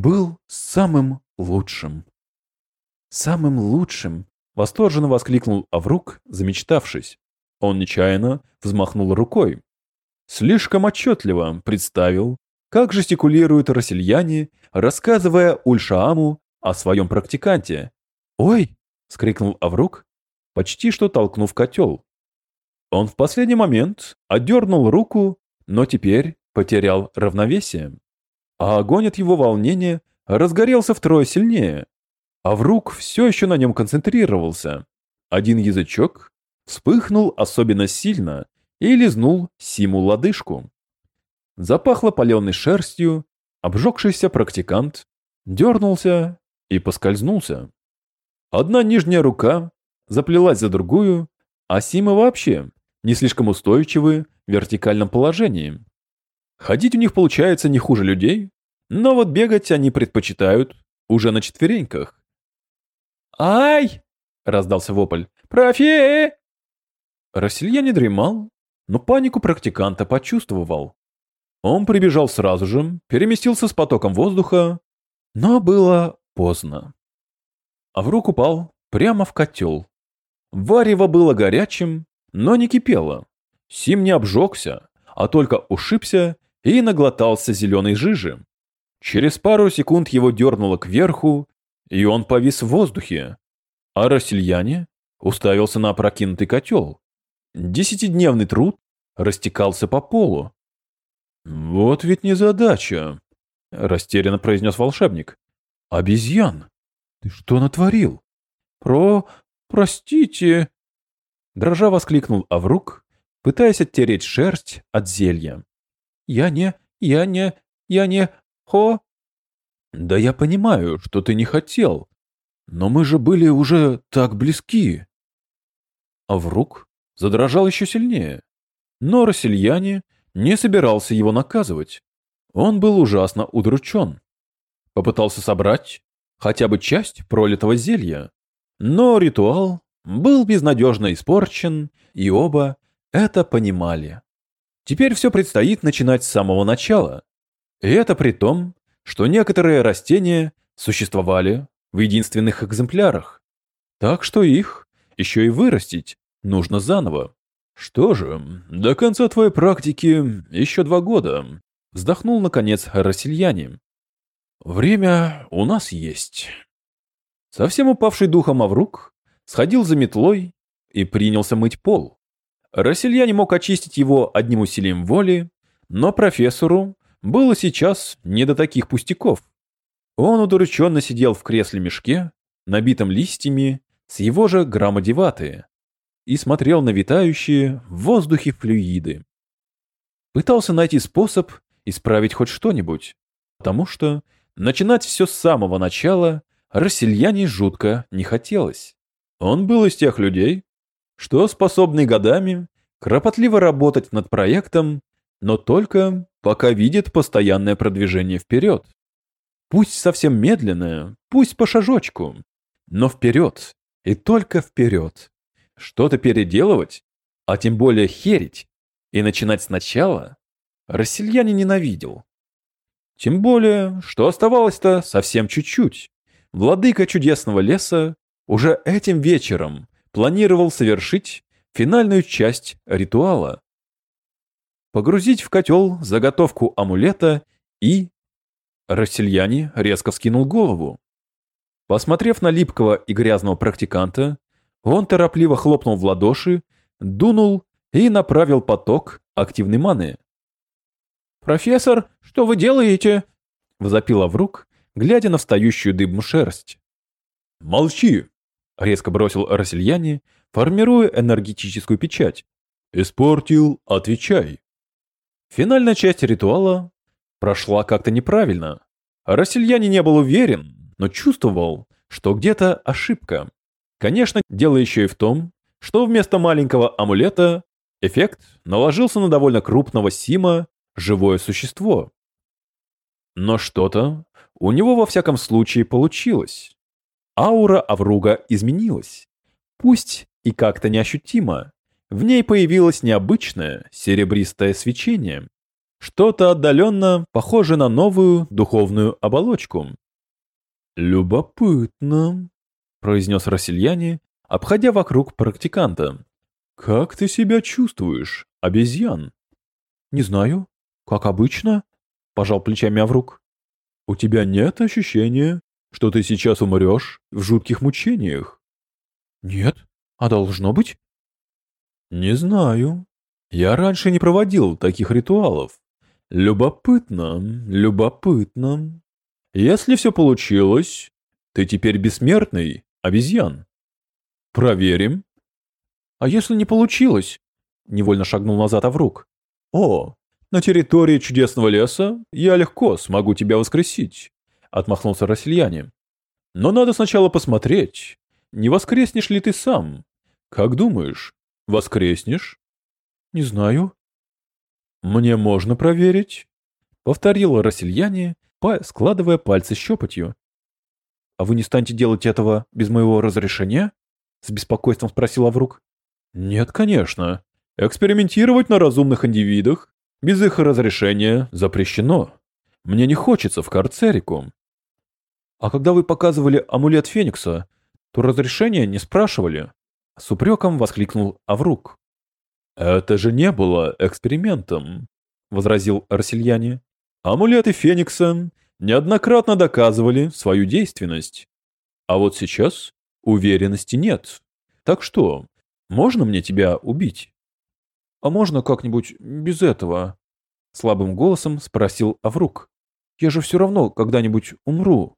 был самым лучшим». «Самым лучшим!» — восторженно воскликнул Аврук, замечтавшись. Он нечаянно взмахнул рукой. Слишком отчетливо представил, как жестикулируют россияне, рассказывая Ульшааму о своем практиканте. «Ой!» — скрикнул Аврук, почти что толкнув котел. Он в последний момент отдернул руку, но теперь потерял равновесие. А огонь от его волнения разгорелся втрое сильнее. А врук все еще на нем концентрировался. Один язычок вспыхнул особенно сильно и лизнул Симу лодыжку. Запахло паленой шерстью, обжегшийся практикант дернулся и поскользнулся. Одна нижняя рука заплелась за другую, а Сима вообще не слишком устойчивы в вертикальном положении. Ходить у них получается не хуже людей, но вот бегать они предпочитают уже на четвереньках. «Ай!» — раздался вопль. «Профи!» Расселья не дремал, но панику практиканта почувствовал. Он прибежал сразу же, переместился с потоком воздуха, но было поздно. А в руку упал прямо в котел. Варево было горячим, но не кипело. Сим не обжегся, а только ушибся и наглотался зеленой жижи. Через пару секунд его дернуло кверху, и он повис в воздухе, а россияне уставился на опрокинутый котел. Десятидневный труд растекался по полу. «Вот ведь незадача», — растерянно произнес волшебник. «Обезьян, ты что натворил?» «Про... простите...» Дрожа воскликнул Аврук, пытаясь оттереть шерсть от зелья. «Я не... я не... я не... хо...» «Да я понимаю, что ты не хотел, но мы же были уже так близки». Аврук задрожал еще сильнее, но Рассельяне не собирался его наказывать. Он был ужасно удручен. Попытался собрать хотя бы часть пролитого зелья, но ритуал был безнадежно испорчен, и оба это понимали. Теперь все предстоит начинать с самого начала. И это при том, что некоторые растения существовали в единственных экземплярах. Так что их еще и вырастить нужно заново. Что же, до конца твоей практики еще два года. Вздохнул, наконец, Рассельяне. Время у нас есть. Совсем упавший духом Аврук сходил за метлой и принялся мыть пол. Расселья не мог очистить его одним усилием воли, но профессору было сейчас не до таких пустяков. Он удрученно сидел в кресле-мешке, набитом листьями, с его же граммодеваты, и смотрел на витающие в воздухе флюиды. Пытался найти способ исправить хоть что-нибудь, потому что начинать все с самого начала Рассельяне жутко не хотелось. Он был из тех людей, что способны годами кропотливо работать над проектом, но только пока видит постоянное продвижение вперед. Пусть совсем медленное, пусть по шажочку, но вперед и только вперед. Что-то переделывать, а тем более херить и начинать сначала, Рассельяне ненавидел. Тем более, что оставалось-то совсем чуть-чуть. Владыка чудесного леса уже этим вечером планировал совершить финальную часть ритуала. Погрузить в котел заготовку амулета и... Рассельяне резко вскинул голову. Посмотрев на липкого и грязного практиканта, он торопливо хлопнул в ладоши, дунул и направил поток активной маны. «Профессор, что вы делаете?» — возопила в рук, глядя на встающую дыбом шерсть. «Молчи!» — резко бросил Рассельяне, формируя энергетическую печать. «Испортил, отвечай!» Финальная часть ритуала прошла как-то неправильно. Рассельяне не был уверен, но чувствовал, что где-то ошибка. Конечно, дело еще и в том, что вместо маленького амулета эффект наложился на довольно крупного Сима живое существо. Но что-то у него во всяком случае получилось. Аура Авруга изменилась. Пусть и как-то неощутимо. В ней появилось необычное серебристое свечение. Что-то отдаленно похоже на новую духовную оболочку. «Любопытно», — произнес Рассельяне, обходя вокруг практиканта. «Как ты себя чувствуешь, обезьян?» «Не знаю. Как обычно?» — пожал плечами Аврук. «У тебя нет ощущения, что ты сейчас умрешь в жутких мучениях?» «Нет. А должно быть?» «Не знаю. Я раньше не проводил таких ритуалов. Любопытно, любопытно. Если все получилось, ты теперь бессмертный, обезьян. Проверим». «А если не получилось?» — невольно шагнул назад Аврук. «О, на территории чудесного леса я легко смогу тебя воскресить», — отмахнулся Рассельяне. «Но надо сначала посмотреть, не воскреснешь ли ты сам? Как думаешь, воскреснешь? Не знаю. Мне можно проверить? Повторил Рассельяне, складывая пальцы щепотью. А вы не станете делать этого без моего разрешения? С беспокойством спросил Аврук. Нет, конечно. Экспериментировать на разумных индивидах без их разрешения запрещено. Мне не хочется в карцерику. А когда вы показывали амулет Феникса, то разрешения не спрашивали. С упреком воскликнул Аврук. «Это же не было экспериментом», — возразил Арсельяне. «Амулеты Феникса неоднократно доказывали свою действенность. А вот сейчас уверенности нет. Так что, можно мне тебя убить? А можно как-нибудь без этого? Слабым голосом спросил Аврук. Я же все равно когда-нибудь умру.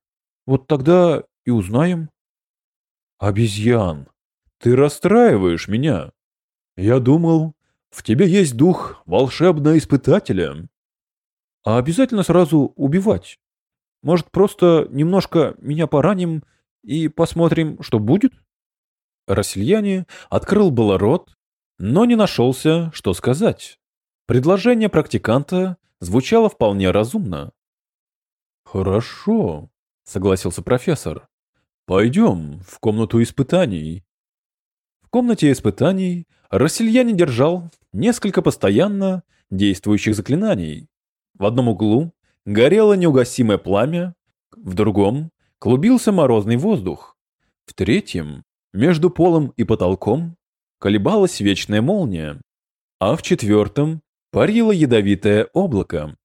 Вот тогда и узнаем. Обезьян, ты расстраиваешь меня. Я думал, в тебе есть дух волшебного испытателя. А обязательно сразу убивать? Может, просто немножко меня пораним и посмотрим, что будет? Рассельяне открыл было рот, но не нашелся, что сказать. Предложение практиканта звучало вполне разумно. «Хорошо», — согласился профессор. «Пойдем в комнату испытаний». В комнате испытаний Рассельяне держал несколько постоянно действующих заклинаний. В одном углу горело неугасимое пламя, в другом клубился морозный воздух, в третьем, между полом и потолком, колебалась вечная молния, а в четвертом парило ядовитое облако.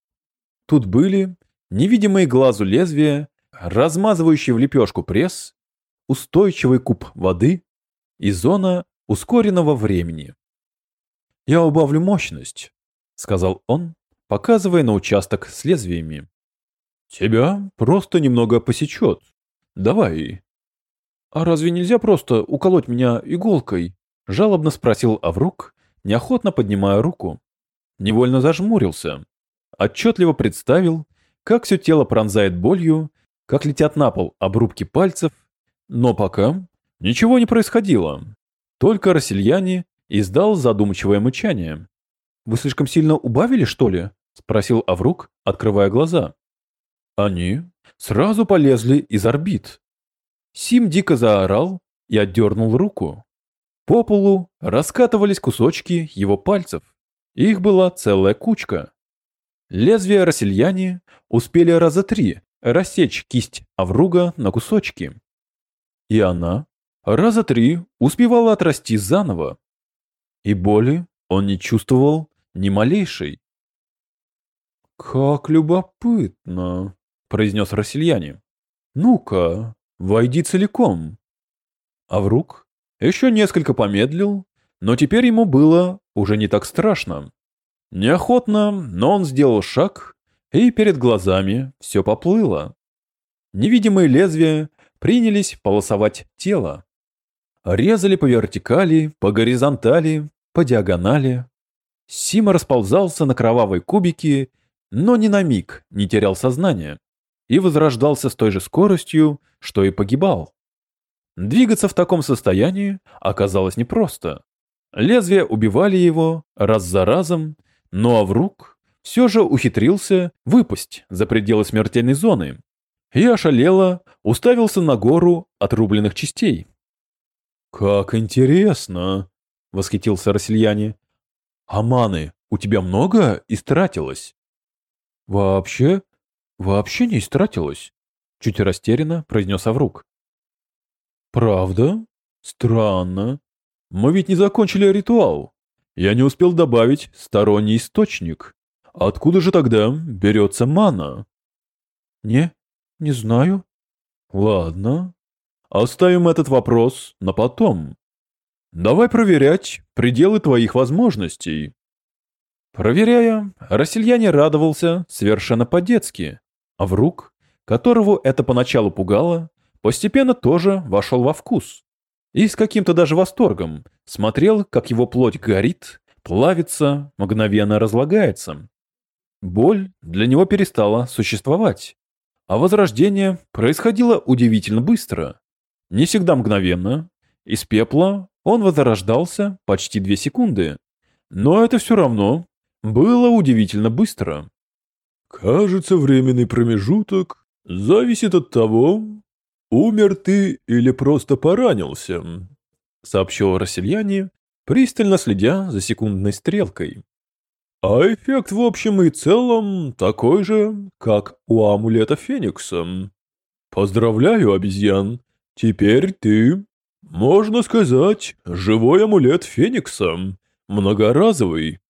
Тут были невидимые глазу лезвия, размазывающий в лепешку пресс, устойчивый куб воды и зона ускоренного времени. «Я убавлю мощность», — сказал он, показывая на участок с лезвиями. «Тебя просто немного посечет. Давай». «А разве нельзя просто уколоть меня иголкой?» — жалобно спросил Аврук, неохотно поднимая руку. Невольно зажмурился. Отчетливо представил, как все тело пронзает болью, как летят на пол обрубки пальцев, но пока ничего не происходило. Только Рассельяне издал задумчивое мычание. «Вы слишком сильно убавили, что ли?» — спросил Аврук, открывая глаза. Они сразу полезли из орбит. Сим дико заорал и отдернул руку. По полу раскатывались кусочки его пальцев. Их была целая кучка. Лезвия Рассельяне успели раза три рассечь кисть Авруга на кусочки. И она раза три успевала отрасти заново. И боли он не чувствовал ни малейшей. «Как любопытно», — произнес Рассельяне. «Ну-ка, войди целиком». Аврук еще несколько помедлил, но теперь ему было уже не так страшно. Неохотно, но он сделал шаг, и перед глазами все поплыло. Невидимые лезвия принялись полосовать тело. Резали по вертикали, по горизонтали, по диагонали. Сима расползался на кровавой кубике, но ни на миг не терял сознание и возрождался с той же скоростью, что и погибал. Двигаться в таком состоянии оказалось непросто. Лезвия убивали его раз за разом, но Аврук все же ухитрился выпасть за пределы смертельной зоны и ошалело уставился на гору отрубленных частей. «Как интересно!» — восхитился Рассельяне. «А маны у тебя много истратилось?» «Вообще? Вообще не истратилось?» — чуть растерянно произнес Аврук. «Правда? Странно. Мы ведь не закончили ритуал. Я не успел добавить сторонний источник. Откуда же тогда берется мана? Не, не знаю. Ладно. Оставим этот вопрос на потом. Давай проверять пределы твоих возможностей. Проверяя, Рассельяне радовался совершенно по-детски, а врук, которого это поначалу пугало, постепенно тоже вошел во вкус и с каким-то даже восторгом смотрел, как его плоть горит, плавится, мгновенно разлагается. Боль для него перестала существовать, а возрождение происходило удивительно быстро. Не всегда мгновенно. Из пепла он возрождался почти две секунды. Но это все равно было удивительно быстро. «Кажется, временный промежуток зависит от того, «Умер ты или просто поранился?» — сообщил Рассельяне, пристально следя за секундной стрелкой. «А эффект в общем и целом такой же, как у амулета Феникса. Поздравляю, обезьян, теперь ты, можно сказать, живой амулет Феникса, многоразовый».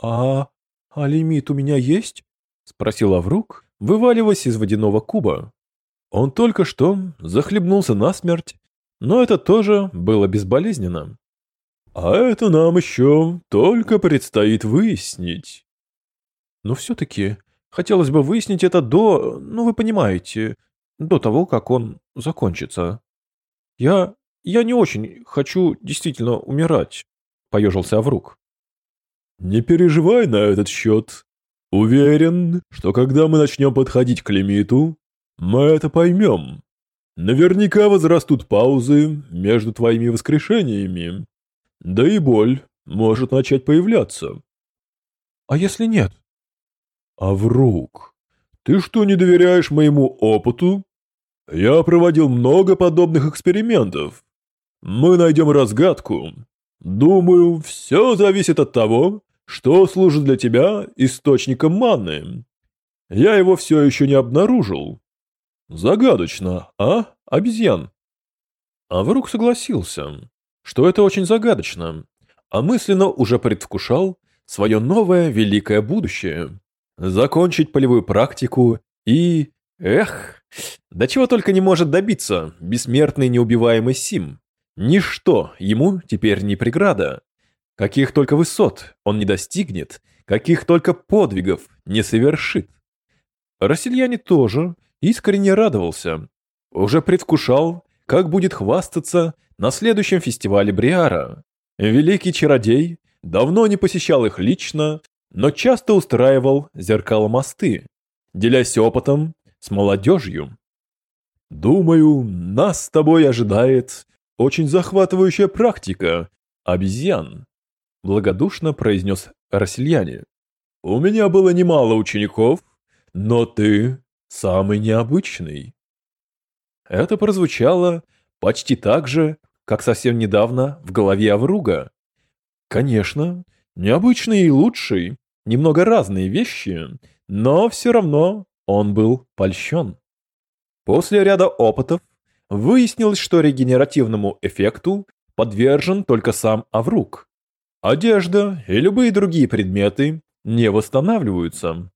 «А, а лимит у меня есть?» — спросил Аврук, вываливаясь из водяного куба. Он только что захлебнулся насмерть, но это тоже было безболезненно. А это нам еще только предстоит выяснить. Но все-таки хотелось бы выяснить это до, ну вы понимаете, до того, как он закончится. Я... я не очень хочу действительно умирать, поежился Аврук. Не переживай на этот счет. Уверен, что когда мы начнем подходить к лимиту, мы это поймем. Наверняка возрастут паузы между твоими воскрешениями. Да и боль может начать появляться. А если нет? А врук, ты что, не доверяешь моему опыту? Я проводил много подобных экспериментов. Мы найдем разгадку. Думаю, все зависит от того, что служит для тебя источником маны. Я его все еще не обнаружил. Загадочно, а, обезьян? А врук согласился что это очень загадочно, а мысленно уже предвкушал свое новое великое будущее. Закончить полевую практику и... Эх, до чего только не может добиться бессмертный неубиваемый Сим. Ничто ему теперь не преграда. Каких только высот он не достигнет, каких только подвигов не совершит. Рассельяне тоже искренне радовался. Уже предвкушал, как будет хвастаться на следующем фестивале Бриара. Великий чародей давно не посещал их лично, но часто устраивал зеркало-мосты, делясь опытом с молодежью. «Думаю, нас с тобой ожидает очень захватывающая практика обезьян», благодушно произнес Рассельяне. «У меня было немало учеников, но ты самый необычный». Это прозвучало почти так же, как совсем недавно в голове Авруга. Конечно, необычный и лучший, немного разные вещи, но все равно он был польщен. После ряда опытов выяснилось, что регенеративному эффекту подвержен только сам Аврук. Одежда и любые другие предметы не восстанавливаются.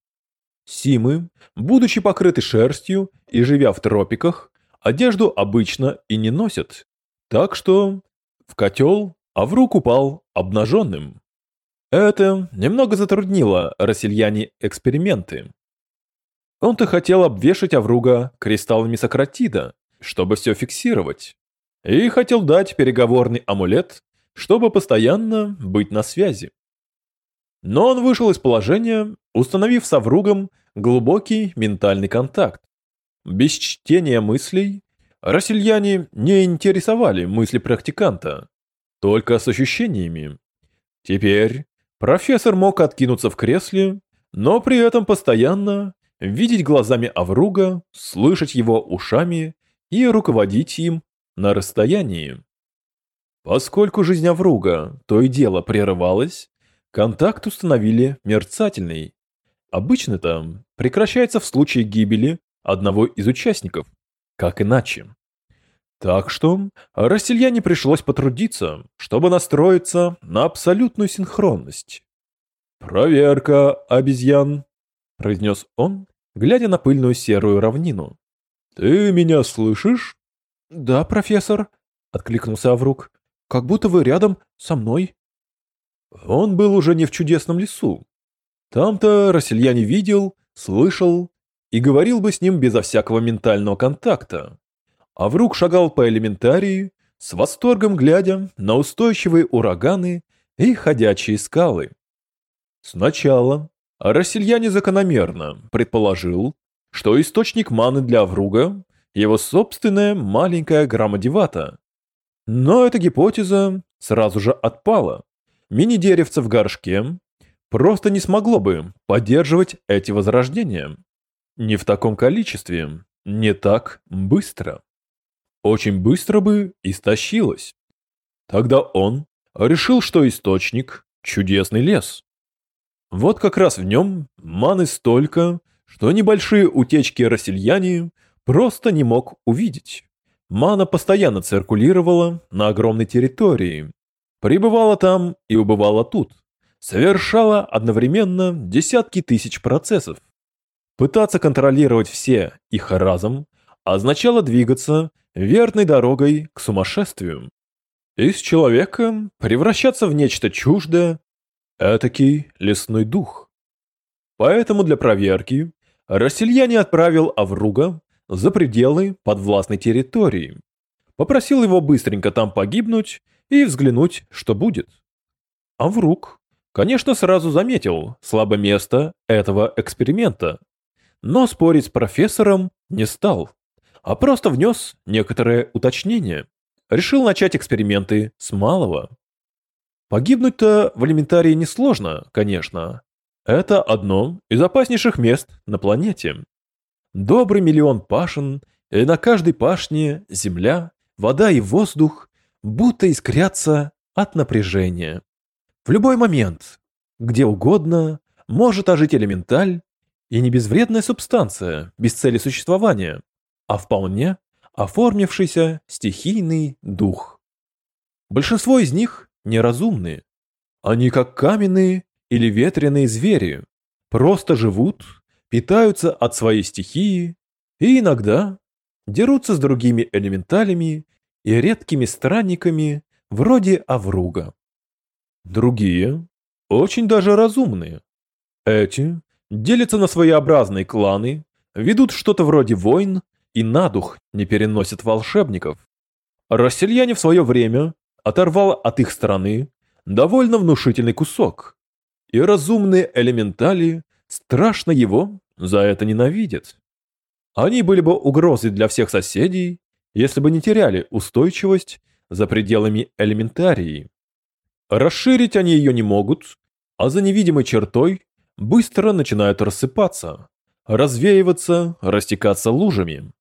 Симы, будучи покрыты шерстью и живя в тропиках, одежду обычно и не носят, так что в котел Аврук упал обнаженным. Это немного затруднило Рассельяне эксперименты. Он-то хотел обвешать Авруга кристаллами Сократида, чтобы все фиксировать, и хотел дать переговорный амулет, чтобы постоянно быть на связи. Но он вышел из положения, установив с Авругом глубокий ментальный контакт. Без чтения мыслей Рассельяне не интересовали мысли практиканта, только с ощущениями. Теперь профессор мог откинуться в кресле, но при этом постоянно видеть глазами Авруга, слышать его ушами и руководить им на расстоянии. Поскольку жизнь Авруга то и дело прерывалась, контакт установили мерцательный. Обычно-то прекращается в случае гибели одного из участников. Как иначе? Так что Рассельяне пришлось потрудиться, чтобы настроиться на абсолютную синхронность. «Проверка обезьян», — произнес он, глядя на пыльную серую равнину. «Ты меня слышишь?» «Да, профессор», — откликнулся Аврук. «Как будто вы рядом со мной». Он был уже не в чудесном лесу. Там-то Рассельяне видел, слышал и говорил бы с ним безо всякого ментального контакта. Аврук шагал по элементарии, с восторгом глядя на устойчивые ураганы и ходячие скалы. Сначала Рассельяне закономерно предположил, что источник маны для Авруга – его собственная маленькая граммодевата. Но эта гипотеза сразу же отпала. Мини-деревце в горшке просто не смогло бы поддерживать эти возрождения. Не в таком количестве, не так быстро очень быстро бы истощилась. Тогда он решил, что источник – чудесный лес. Вот как раз в нем маны столько, что небольшие утечки Рассельяне просто не мог увидеть. Мана постоянно циркулировала на огромной территории, пребывала там и убывала тут, совершала одновременно десятки тысяч процессов. Пытаться контролировать все их разом означало двигаться верной дорогой к сумасшествию. Из человека превращаться в нечто чуждое, этакий лесной дух. Поэтому для проверки Рассельяне отправил Авруга за пределы подвластной территории. Попросил его быстренько там погибнуть и взглянуть, что будет. Авруг, конечно, сразу заметил слабое место этого эксперимента, но спорить с профессором не стал, а просто внес некоторые уточнения. Решил начать эксперименты с малого. Погибнуть-то в элементарии несложно, конечно. Это одно из опаснейших мест на планете. Добрый миллион пашин, и на каждой пашне земля, вода и воздух будто искрятся от напряжения. В любой момент, где угодно, может ожить элементаль, и не безвредная субстанция, без цели существования, а вполне оформившийся стихийный дух. Большинство из них неразумные. Они как каменные или ветреные звери, просто живут, питаются от своей стихии и иногда дерутся с другими элементалями и редкими странниками вроде Авруга. Другие очень даже разумные. Эти делятся на своеобразные кланы, ведут что-то вроде войн и на дух не переносят волшебников. Расселяне в свое время оторвал от их страны довольно внушительный кусок, и разумные элементали страшно его за это ненавидят. Они были бы угрозой для всех соседей, если бы не теряли устойчивость за пределами элементарии. Расширить они ее не могут, а за невидимой чертой быстро начинают рассыпаться, развеиваться, растекаться лужами.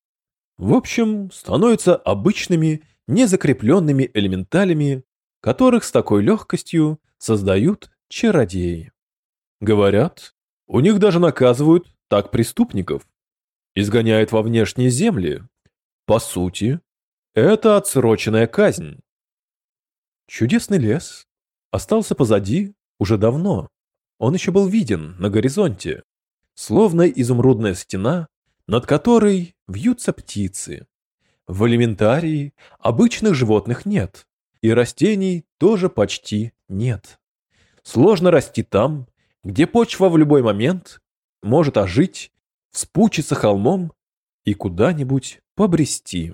В общем, становятся обычными, незакрепленными элементалями, которых с такой легкостью создают чародеи. Говорят, у них даже наказывают так преступников, изгоняют во внешние земли. По сути, это отсроченная казнь. Чудесный лес остался позади уже давно. Он еще был виден на горизонте, словно изумрудная стена, над которой вьются птицы. В элементарии обычных животных нет, и растений тоже почти нет. Сложно расти там, где почва в любой момент может ожить, вспучиться холмом и куда-нибудь побрести.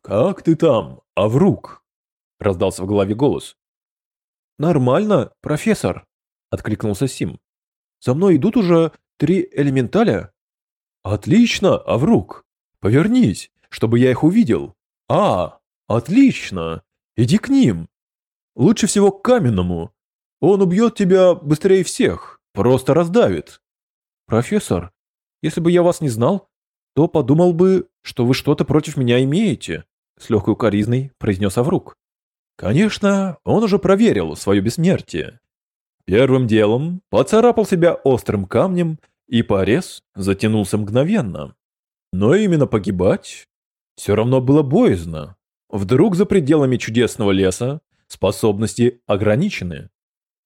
«Как ты там, Аврук?» — раздался в голове голос. «Нормально, профессор», — откликнулся Сим. «За мной идут уже три элементаля». «Отлично, Аврук! Повернись, чтобы я их увидел». «А, отлично! Иди к ним. Лучше всего к каменному. Он убьет тебя быстрее всех, просто раздавит». «Профессор, если бы я вас не знал, то подумал бы, что вы что-то против меня имеете», с легкой укоризной произнес Аврук. Конечно, он уже проверил свое бессмертие. Первым делом поцарапал себя острым камнем, и порез затянулся мгновенно. Но именно погибать все равно было боязно. Вдруг за пределами чудесного леса способности ограничены.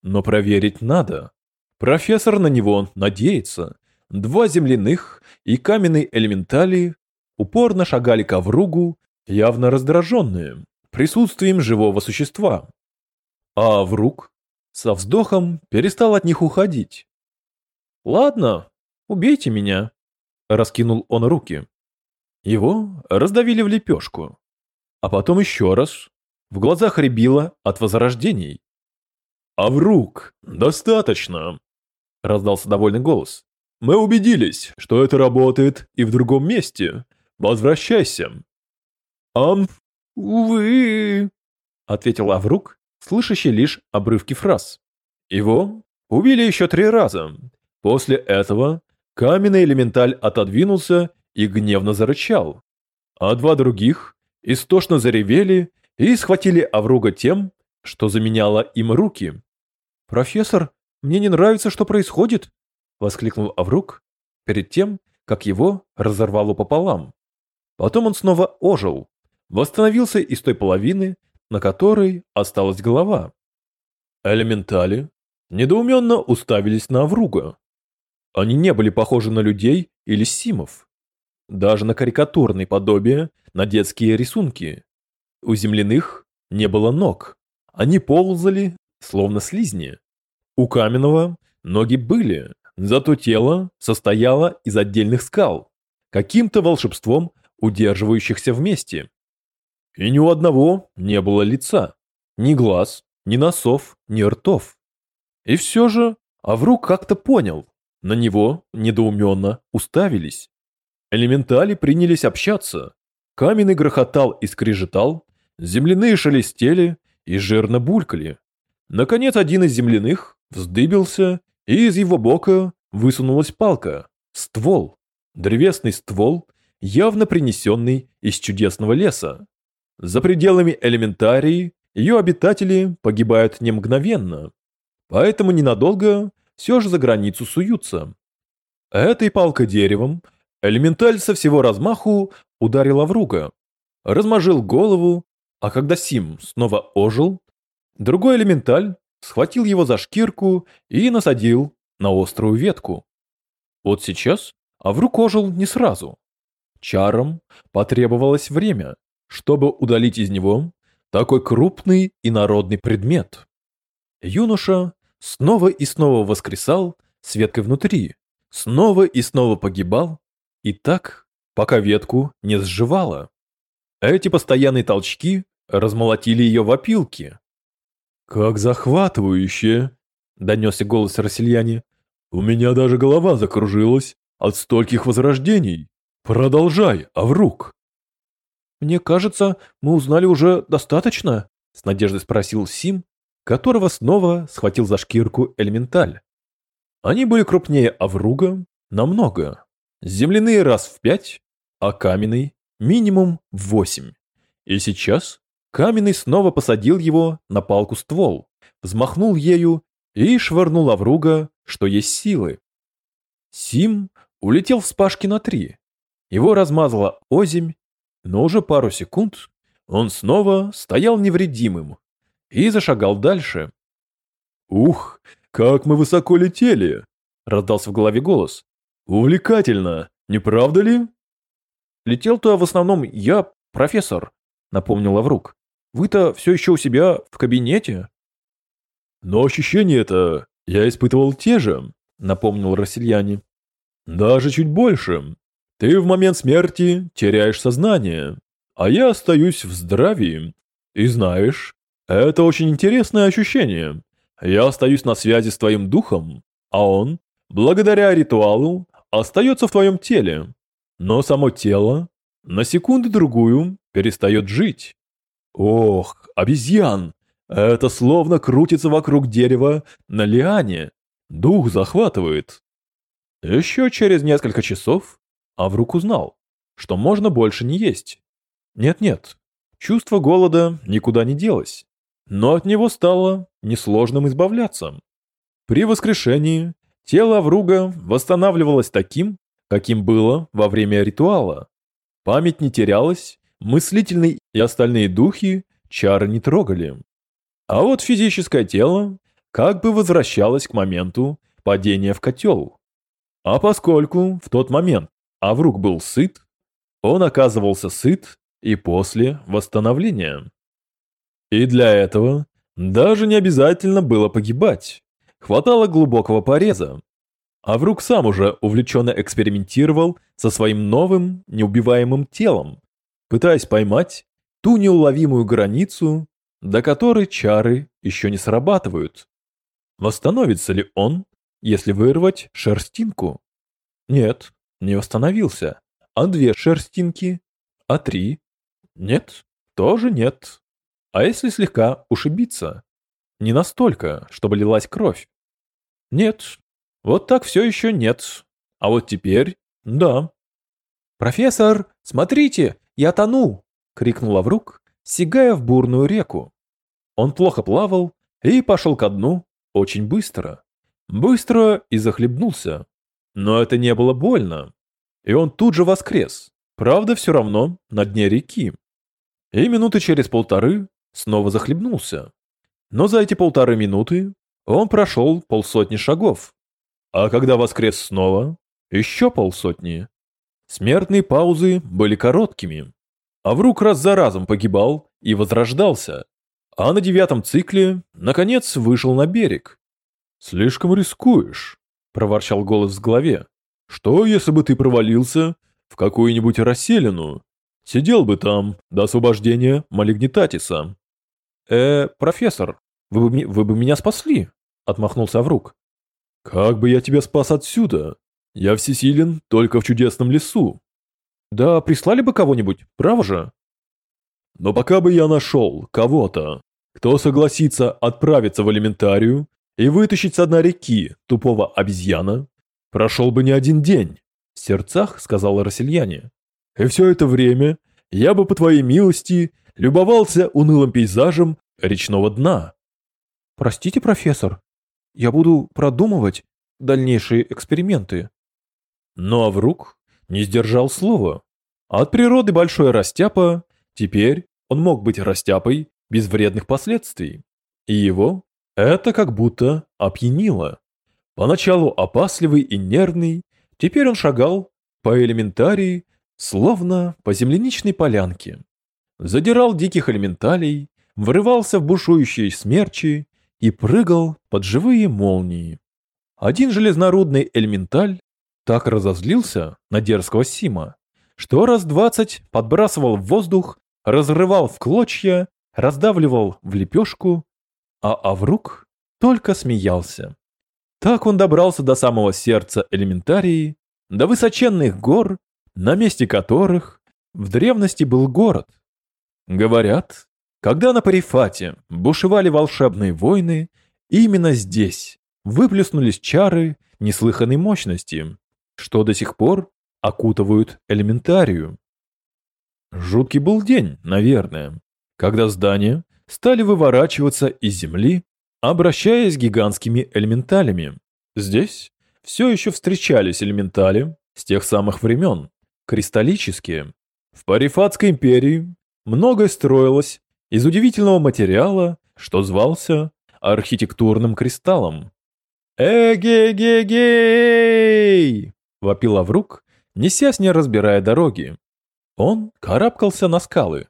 Но проверить надо. Профессор на него надеется. Два земляных и каменные элементали упорно шагали к овругу, явно раздраженные присутствием живого существа. А вруг со вздохом перестал от них уходить. «Ладно, убейте меня», — раскинул он руки. Его раздавили в лепешку. А потом еще раз. В глазах рябило от возрождений. «А вруг, достаточно!» — раздался довольный голос. «Мы убедились, что это работает и в другом месте. Возвращайся!» «Амф «Увы», — ответил Аврук, слышащий лишь обрывки фраз. Его убили еще три раза. После этого каменный элементаль отодвинулся и гневно зарычал. А два других истошно заревели и схватили Авруга тем, что заменяло им руки. «Профессор, мне не нравится, что происходит», — воскликнул Аврук перед тем, как его разорвало пополам. Потом он снова ожил, восстановился из той половины, на которой осталась голова. Элементали недоуменно уставились на Авруга. Они не были похожи на людей или симов. даже на карикатурные подобия, на детские рисунки. У земляных не было ног. Они ползали, словно слизни. У каменного ноги были, зато тело состояло из отдельных скал, каким-то волшебством удерживающихся вместе. И ни у одного не было лица, ни глаз, ни носов, ни ртов. И все же Аврук как-то понял, на него недоуменно уставились. Элементали принялись общаться. Каменный грохотал и скрежетал, земляные шелестели и жирно булькали. Наконец один из земляных вздыбился, и из его бока высунулась палка, ствол, древесный ствол, явно принесенный из чудесного леса. За пределами элементарии ее обитатели погибают не мгновенно, поэтому ненадолго все же за границу суются. Этой палкой деревом элементаль со всего размаху ударила в размажил голову, а когда Сим снова ожил, другой элементаль схватил его за шкирку и насадил на острую ветку. Вот сейчас Аврук ожил не сразу. Чарам потребовалось время, чтобы удалить из него такой крупный и народный предмет. Юноша снова и снова воскресал с веткой внутри, снова и снова погибал, и так, пока ветку не сживало. Эти постоянные толчки размолотили ее в опилки. «Как захватывающе!» — донесся голос Рассельяне. «У меня даже голова закружилась от стольких возрождений. Продолжай, Аврук!» «Мне кажется, мы узнали уже достаточно?» — с надеждой спросил Сим, которого снова схватил за шкирку элементаль. Они были крупнее Авруга намного. Земляные раз в пять, а каменный минимум в восемь. И сейчас каменный снова посадил его на палку ствол, взмахнул ею и швырнул Авруга, что есть силы. Сим улетел в спашки на три. Его размазало озимь, но уже пару секунд он снова стоял невредимым, и зашагал дальше. «Ух, как мы высоко летели!» — раздался в голове голос. «Увлекательно, не правда ли?» «Летел-то в основном я, профессор», — напомнил Лаврук. «Вы-то все еще у себя в кабинете?» «Но ощущения-то я испытывал те же», — напомнил Рассельяне. «Даже чуть больше. Ты в момент смерти теряешь сознание, а я остаюсь в здравии. И знаешь, это очень интересное ощущение. Я остаюсь на связи с твоим духом, а он, благодаря ритуалу, остается в твоем теле. Но само тело на секунду-другую перестает жить. Ох, обезьян! Это словно крутится вокруг дерева на лиане. Дух захватывает. Еще через несколько часов Аврук узнал, что можно больше не есть. Нет-нет, чувство голода никуда не делось но от него стало несложным избавляться. При воскрешении тело Авруга восстанавливалось таким, каким было во время ритуала. Память не терялась, мыслительные и остальные духи чары не трогали. А вот физическое тело как бы возвращалось к моменту падения в котел. А поскольку в тот момент Авруг был сыт, он оказывался сыт и после восстановления. И для этого даже не обязательно было погибать. Хватало глубокого пореза. А вдруг сам уже увлеченно экспериментировал со своим новым, неубиваемым телом, пытаясь поймать ту неуловимую границу, до которой чары еще не срабатывают. Восстановится ли он, если вырвать шерстинку? Нет, не восстановился. А две шерстинки? А три? Нет, тоже нет. А если слегка ушибиться? Не настолько, чтобы лилась кровь. Нет, вот так все еще нет. А вот теперь – да. «Профессор, смотрите, я тону!» – крикнул Аврук, сигая в бурную реку. Он плохо плавал и пошел ко дну очень быстро. Быстро и захлебнулся. Но это не было больно. И он тут же воскрес. Правда, все равно на дне реки. И минуты через полторы снова захлебнулся. Но за эти полторы минуты он прошел полсотни шагов. А когда воскрес снова, еще полсотни. Смертные паузы были короткими. А врук раз за разом погибал и возрождался. А на девятом цикле, наконец, вышел на берег. «Слишком рискуешь», — проворчал голос в голове. «Что, если бы ты провалился в какую-нибудь расселину? Сидел бы там до освобождения Малигнитатиса». «Э, профессор, вы бы, вы бы меня спасли», — отмахнулся Аврук. «Как бы я тебя спас отсюда? Я всесилен только в чудесном лесу». «Да прислали бы кого-нибудь, право же?» «Но пока бы я нашел кого-то, кто согласится отправиться в элементарию и вытащить с дна реки тупого обезьяна, прошел бы не один день», — в сердцах сказал Рассельяне. «И все это время я бы, по твоей милости, любовался унылым пейзажем речного дна». «Простите, профессор, я буду продумывать дальнейшие эксперименты». Но Аврук не сдержал слова. От природы большой растяпа, теперь он мог быть растяпой без вредных последствий. И его это как будто опьянило. Поначалу опасливый и нервный, теперь он шагал по элементарии, словно по земляничной полянке. Задирал диких элементалей, врывался в бушующие смерчи и прыгал под живые молнии. Один железнорудный элементаль так разозлился на дерзкого Сима, что раз двадцать подбрасывал в воздух, разрывал в клочья, раздавливал в лепешку, а Аврук только смеялся. Так он добрался до самого сердца элементарии, до высоченных гор, на месте которых в древности был город. Говорят, когда на Парифате бушевали волшебные войны, именно здесь выплеснулись чары неслыханной мощности, что до сих пор окутывают элементарию. Жуткий был день, наверное, когда здания стали выворачиваться из земли, обращаясь гигантскими элементалями. Здесь все еще встречались элементали с тех самых времен, кристаллические. В Парифатской империи многое строилось из удивительного материала, что звался архитектурным кристаллом. «Эгегегей!» — вопил Аврук, несясь не разбирая дороги. Он карабкался на скалы.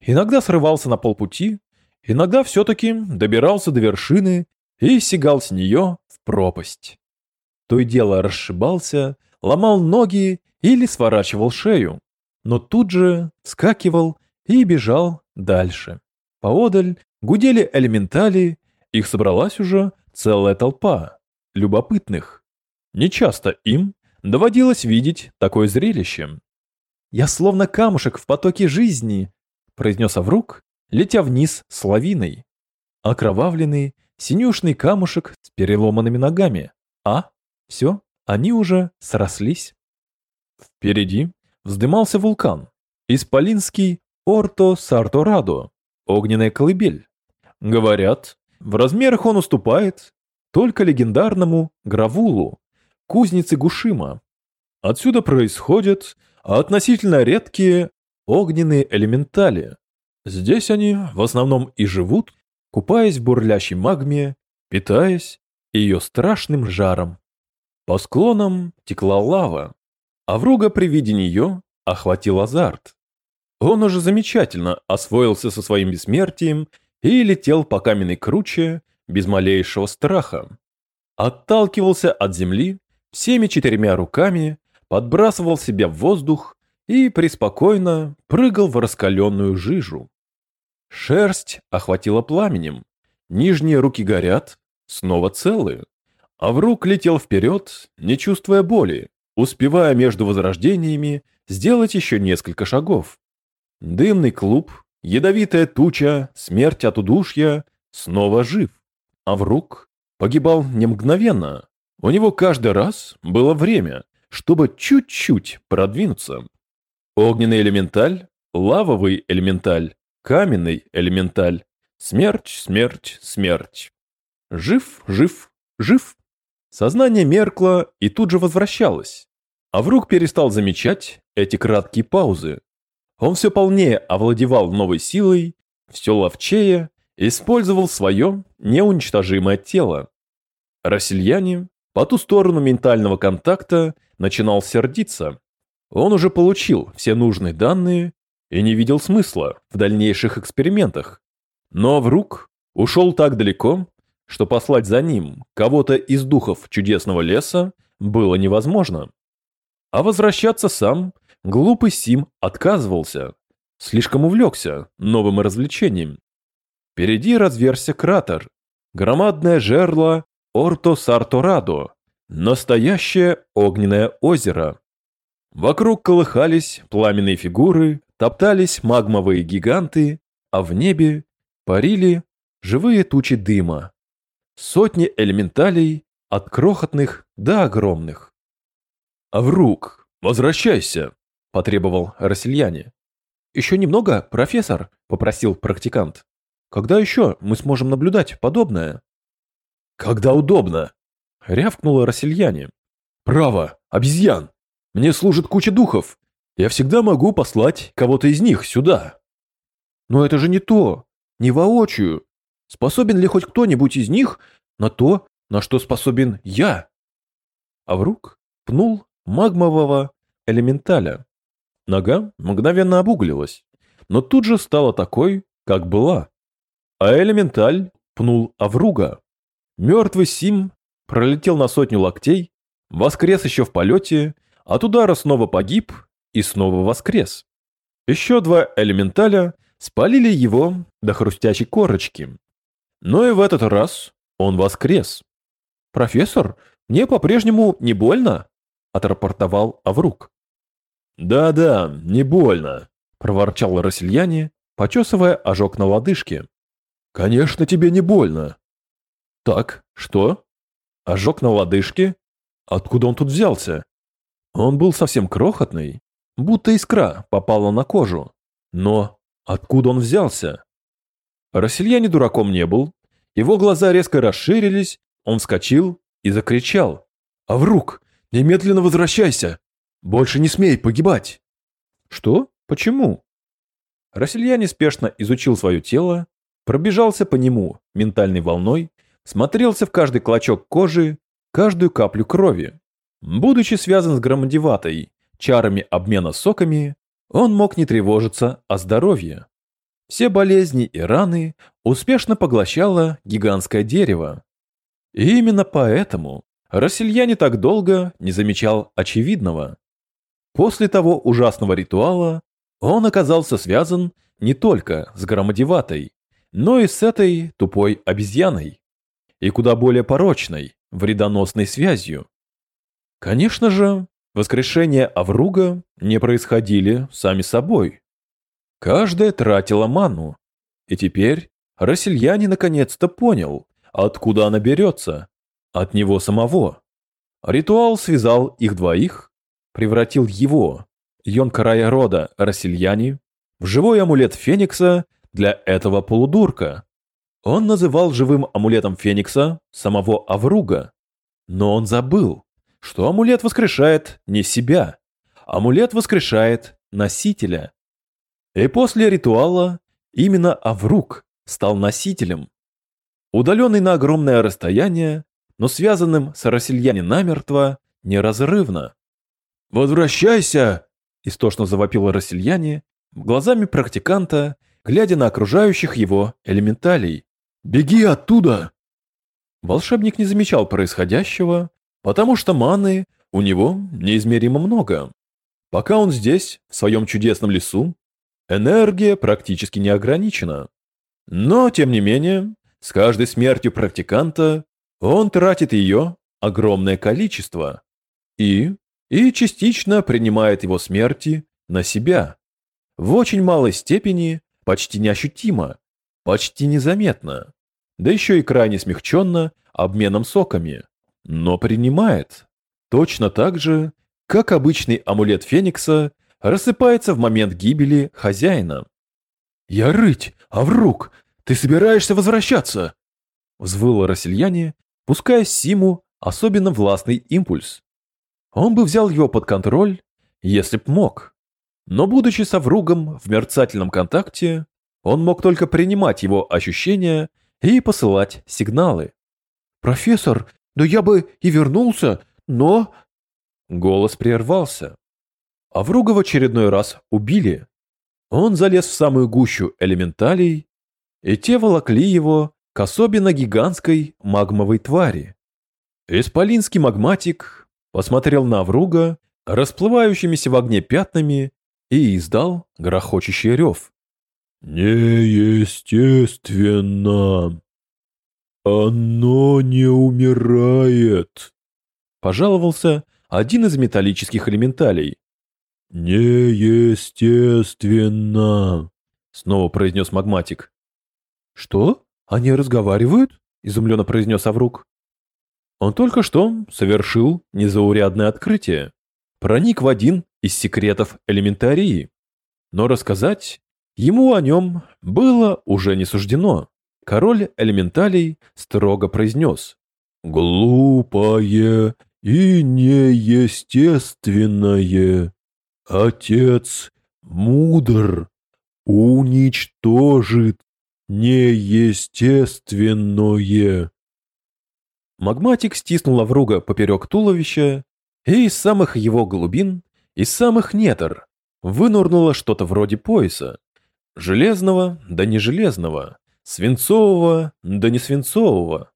Иногда срывался на полпути, иногда все-таки добирался до вершины и сигал с нее в пропасть. То и дело расшибался, ломал ноги или сворачивал шею, но тут же скакивал и бежал дальше. Поодаль гудели элементали, их собралась уже целая толпа, любопытных. Нечасто им доводилось видеть такое зрелище. «Я словно камушек в потоке жизни», — произнес Аврук, летя вниз с лавиной. Окровавленный, синюшный камушек с переломанными ногами. А, все, они уже срослись. Впереди вздымался вулкан. Исполинский Орто Сарторадо, огненная колыбель. Говорят, в размерах он уступает только легендарному Гравулу, кузнице Гушима. Отсюда происходят относительно редкие огненные элементали. Здесь они в основном и живут, купаясь в бурлящей магме, питаясь ее страшным жаром. По склонам текла лава, а вруга при виде нее охватил азарт. Он уже замечательно освоился со своим бессмертием и летел по каменной круче без малейшего страха. Отталкивался от земли всеми четырьмя руками, подбрасывал себя в воздух и преспокойно прыгал в раскаленную жижу. Шерсть охватила пламенем, нижние руки горят, снова целые. А врук летел вперед, не чувствуя боли, успевая между возрождениями сделать еще несколько шагов. Дымный клуб, ядовитая туча, смерть от удушья, снова жив. А врук погибал не мгновенно. У него каждый раз было время, чтобы чуть-чуть продвинуться. Огненный элементаль, лавовый элементаль, каменный элементаль. Смерть, смерть, смерть. Жив, жив, жив. Сознание меркло и тут же возвращалось. А врук перестал замечать эти краткие паузы, он все полнее овладевал новой силой, все ловчее использовал свое неуничтожимое тело. Рассельяне по ту сторону ментального контакта начинал сердиться. Он уже получил все нужные данные и не видел смысла в дальнейших экспериментах. Но врук ушел так далеко, что послать за ним кого-то из духов чудесного леса было невозможно. А возвращаться сам глупый Сим отказывался, слишком увлекся новым развлечением. Впереди разверся кратер, громадное жерло Орто-Сарторадо, настоящее огненное озеро. Вокруг колыхались пламенные фигуры, топтались магмовые гиганты, а в небе парили живые тучи дыма. Сотни элементалей, от крохотных до огромных. «Аврук, возвращайся!» – потребовал Рассельяне. «Еще немного, профессор», – попросил практикант. «Когда еще мы сможем наблюдать подобное?» «Когда удобно!» – рявкнуло Рассельяне. «Право, обезьян! Мне служит куча духов. Я всегда могу послать кого-то из них сюда». «Но это же не то, не воочию. Способен ли хоть кто-нибудь из них на то, на что способен я?» Аврук пнул магмового элементаля. Нога мгновенно обуглилась, но тут же стала такой, как была. А элементаль пнул Авруга. Мертвый Сим пролетел на сотню локтей, воскрес еще в полете, от удара снова погиб и снова воскрес. Еще два элементаля спалили его до хрустящей корочки. Но и в этот раз он воскрес. «Профессор, мне по-прежнему не больно?» – отрапортовал Аврук. «Да-да, не больно», – проворчал Рассельяне, почесывая ожог на лодыжке. «Конечно, тебе не больно». «Так, что? Ожог на лодыжке? Откуда он тут взялся?» Он был совсем крохотный, будто искра попала на кожу. Но откуда он взялся? Рассельяне дураком не был. Его глаза резко расширились, он вскочил и закричал. «Аврук, немедленно возвращайся! Больше не смей погибать!» «Что? Почему?» Рассельяне спешно изучил свое тело, пробежался по нему ментальной волной, смотрелся в каждый клочок кожи, каждую каплю крови. Будучи связан с громадеватой, чарами обмена соками, он мог не тревожиться о здоровье. Все болезни и раны успешно поглощало гигантское дерево. И именно поэтому Рассельяне так долго не замечал очевидного. После того ужасного ритуала он оказался связан не только с громадеватой, но и с этой тупой обезьяной, и куда более порочной, вредоносной связью. Конечно же, воскрешения Авруга не происходили сами собой. Каждая тратила ману, и теперь Рассельяне наконец-то понял, откуда она берется, от него самого. Ритуал связал их двоих, превратил его, Йонкарая рода Рассельяне, в живой амулет Феникса для этого полудурка. Он называл живым амулетом Феникса самого Авруга, но он забыл, что амулет воскрешает не себя, амулет воскрешает носителя. И после ритуала именно Аврук стал носителем. Удаленный на огромное расстояние, но связанным с Рассельяне намертво, неразрывно. «Возвращайся!» – истошно завопил Рассельяне, глазами практиканта, глядя на окружающих его элементалей. «Беги оттуда!» Волшебник не замечал происходящего, потому что маны у него неизмеримо много. Пока он здесь, в своем чудесном лесу, энергия практически не ограничена. Но, тем не менее, с каждой смертью практиканта он тратит ее огромное количество и, и частично принимает его смерти на себя. В очень малой степени, почти неощутимо, почти незаметно, да еще и крайне смягченно обменом соками но принимает. Точно так же, как обычный амулет Феникса рассыпается в момент гибели хозяина. «Я рыть, Аврук, ты собираешься возвращаться?» Взвыл Рассельяне, пуская Симу особенно властный импульс. Он бы взял его под контроль, если б мог. Но будучи с Авругом в мерцательном контакте, он мог только принимать его ощущения и посылать сигналы. «Профессор, да я бы и вернулся, но...» Голос прервался. а вруга в очередной раз убили. Он залез в самую гущу элементалей, и те волокли его к особенно гигантской магмовой твари. Исполинский магматик посмотрел на вруга расплывающимися в огне пятнами и издал грохочущий рев. «Неестественно! Оно не умирает!» Пожаловался один из металлических элементалей. «Неестественно!» Снова произнес магматик. «Что? Они разговаривают?» Изумленно произнес Аврук. Он только что совершил незаурядное открытие. Проник в один из секретов элементарии. Но рассказать ему о нем было уже не суждено. Король элементалей строго произнес. «Глупое и неестественное. Отец мудр, уничтожит неестественное». Магматик стиснул Лавруга поперек туловища, и из самых его глубин, из самых нетр, вынурнуло что-то вроде пояса. Железного, да не железного, свинцового, да не свинцового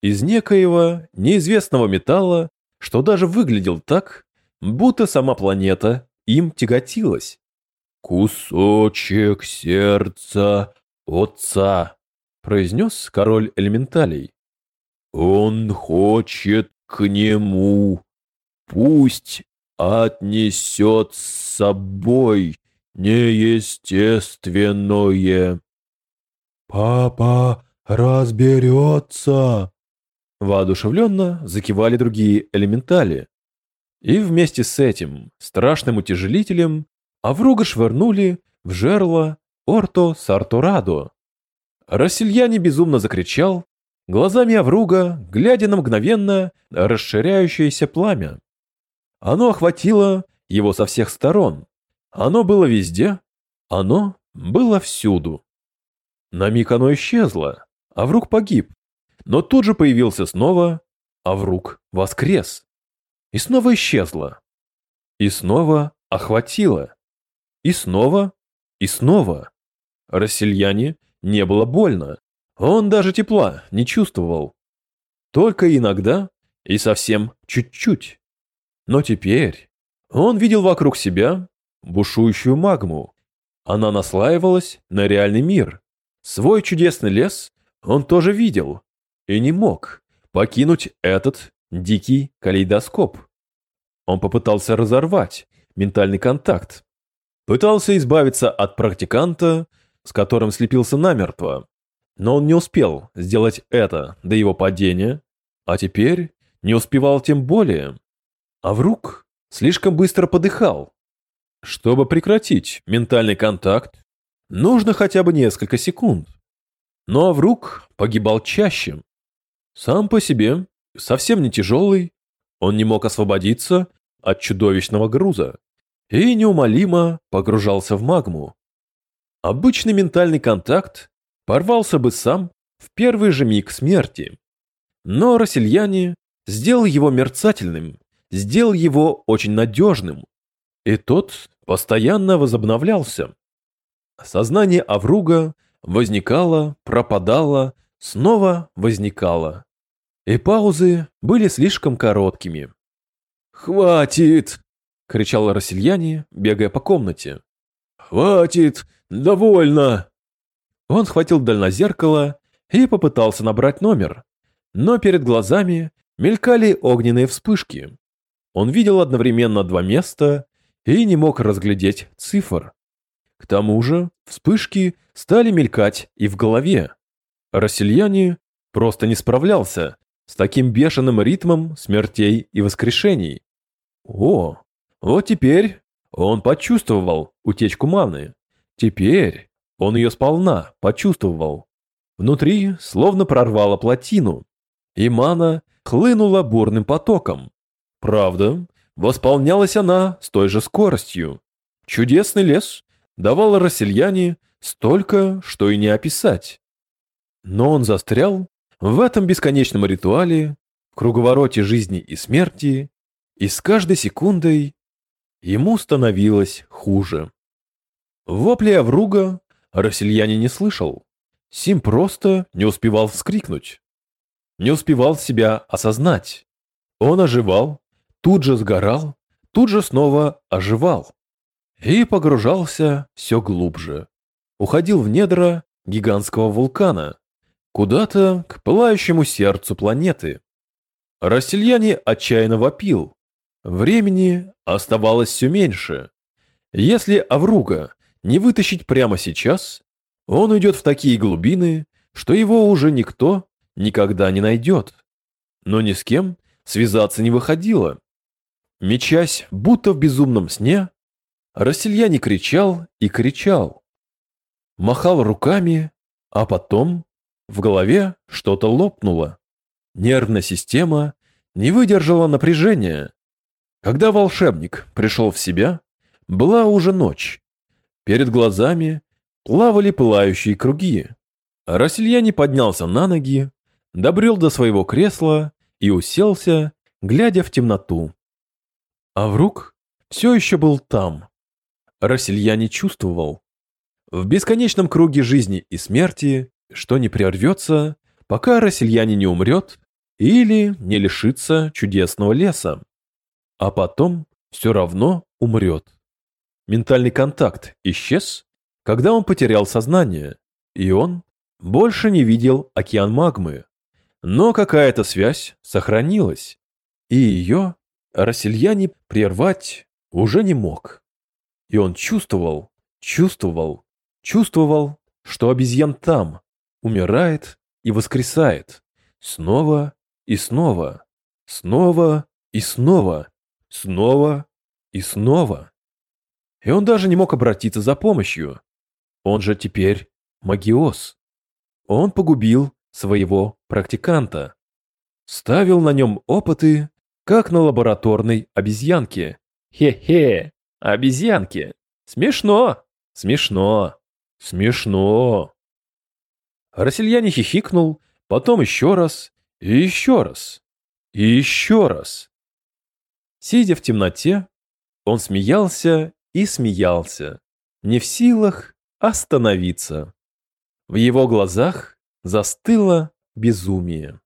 из некоего неизвестного металла, что даже выглядел так, будто сама планета им тяготилась. «Кусочек сердца отца», — произнес король элементалей. «Он хочет к нему. Пусть отнесет с собой неестественное». «Папа разберется», Воодушевленно закивали другие элементали. И вместе с этим страшным утяжелителем Авруга швырнули в жерло Орто Сарторадо. Рассельяне безумно закричал, глазами Авруга, глядя на мгновенно расширяющееся пламя. Оно охватило его со всех сторон. Оно было везде, оно было всюду. На миг оно исчезло, Авруг погиб, но тут же появился снова, а вруг воскрес. И снова исчезла. И снова охватила. И снова, и снова. Рассельяне не было больно. Он даже тепла не чувствовал. Только иногда и совсем чуть-чуть. Но теперь он видел вокруг себя бушующую магму. Она наслаивалась на реальный мир. Свой чудесный лес он тоже видел, и не мог покинуть этот дикий калейдоскоп. Он попытался разорвать ментальный контакт, пытался избавиться от практиканта, с которым слепился намертво, но он не успел сделать это до его падения, а теперь не успевал тем более. А вруг слишком быстро подыхал. Чтобы прекратить ментальный контакт, нужно хотя бы несколько секунд. Но Аврук погибал чаще. Сам по себе, совсем не тяжелый, он не мог освободиться от чудовищного груза и неумолимо погружался в магму. Обычный ментальный контакт порвался бы сам в первый же миг смерти. Но Рассельяне сделал его мерцательным, сделал его очень надежным, и тот постоянно возобновлялся. Сознание Авруга возникало, пропадало, снова возникало и паузы были слишком короткими. «Хватит!» — кричал Рассельяне, бегая по комнате. «Хватит! Довольно!» Он схватил дальнозеркало и попытался набрать номер, но перед глазами мелькали огненные вспышки. Он видел одновременно два места и не мог разглядеть цифр. К тому же вспышки стали мелькать и в голове. Рассельяне просто не справлялся с таким бешеным ритмом смертей и воскрешений. О, вот теперь он почувствовал утечку маны. Теперь он ее сполна почувствовал. Внутри словно прорвало плотину, и мана хлынула бурным потоком. Правда, восполнялась она с той же скоростью. Чудесный лес давал Рассельяне столько, что и не описать. Но он застрял в этом бесконечном ритуале, в круговороте жизни и смерти, и с каждой секундой ему становилось хуже. Вопли Авруга Рассельяне не слышал. Сим просто не успевал вскрикнуть. Не успевал себя осознать. Он оживал, тут же сгорал, тут же снова оживал. И погружался все глубже. Уходил в недра гигантского вулкана, куда-то к пылающему сердцу планеты. Рассельяне отчаянно вопил. Времени оставалось все меньше. Если Авруга не вытащить прямо сейчас, он уйдет в такие глубины, что его уже никто никогда не найдет. Но ни с кем связаться не выходило. Мечась, будто в безумном сне, Рассельяне кричал и кричал. Махал руками, а потом в голове что-то лопнуло. Нервная система не выдержала напряжения. Когда волшебник пришел в себя, была уже ночь. Перед глазами плавали пылающие круги. Рассельяне поднялся на ноги, добрел до своего кресла и уселся, глядя в темноту. А вруг все еще был там. Рассельяне чувствовал. В бесконечном круге жизни и смерти, что не прервется, пока Рассельяне не умрет или не лишится чудесного леса. А потом все равно умрет. Ментальный контакт исчез, когда он потерял сознание, и он больше не видел океан магмы. Но какая-то связь сохранилась, и ее Рассельяне прервать уже не мог. И он чувствовал, чувствовал, чувствовал, что обезьян там, умирает и воскресает. Снова и снова, снова и снова, снова и снова. И он даже не мог обратиться за помощью. Он же теперь магиос. Он погубил своего практиканта. Ставил на нем опыты, как на лабораторной обезьянке. Хе-хе, обезьянке. Смешно, смешно, смешно. Рассельяне хихикнул, потом еще раз, и еще раз, и еще раз. Сидя в темноте, он смеялся и смеялся, не в силах остановиться. В его глазах застыло безумие.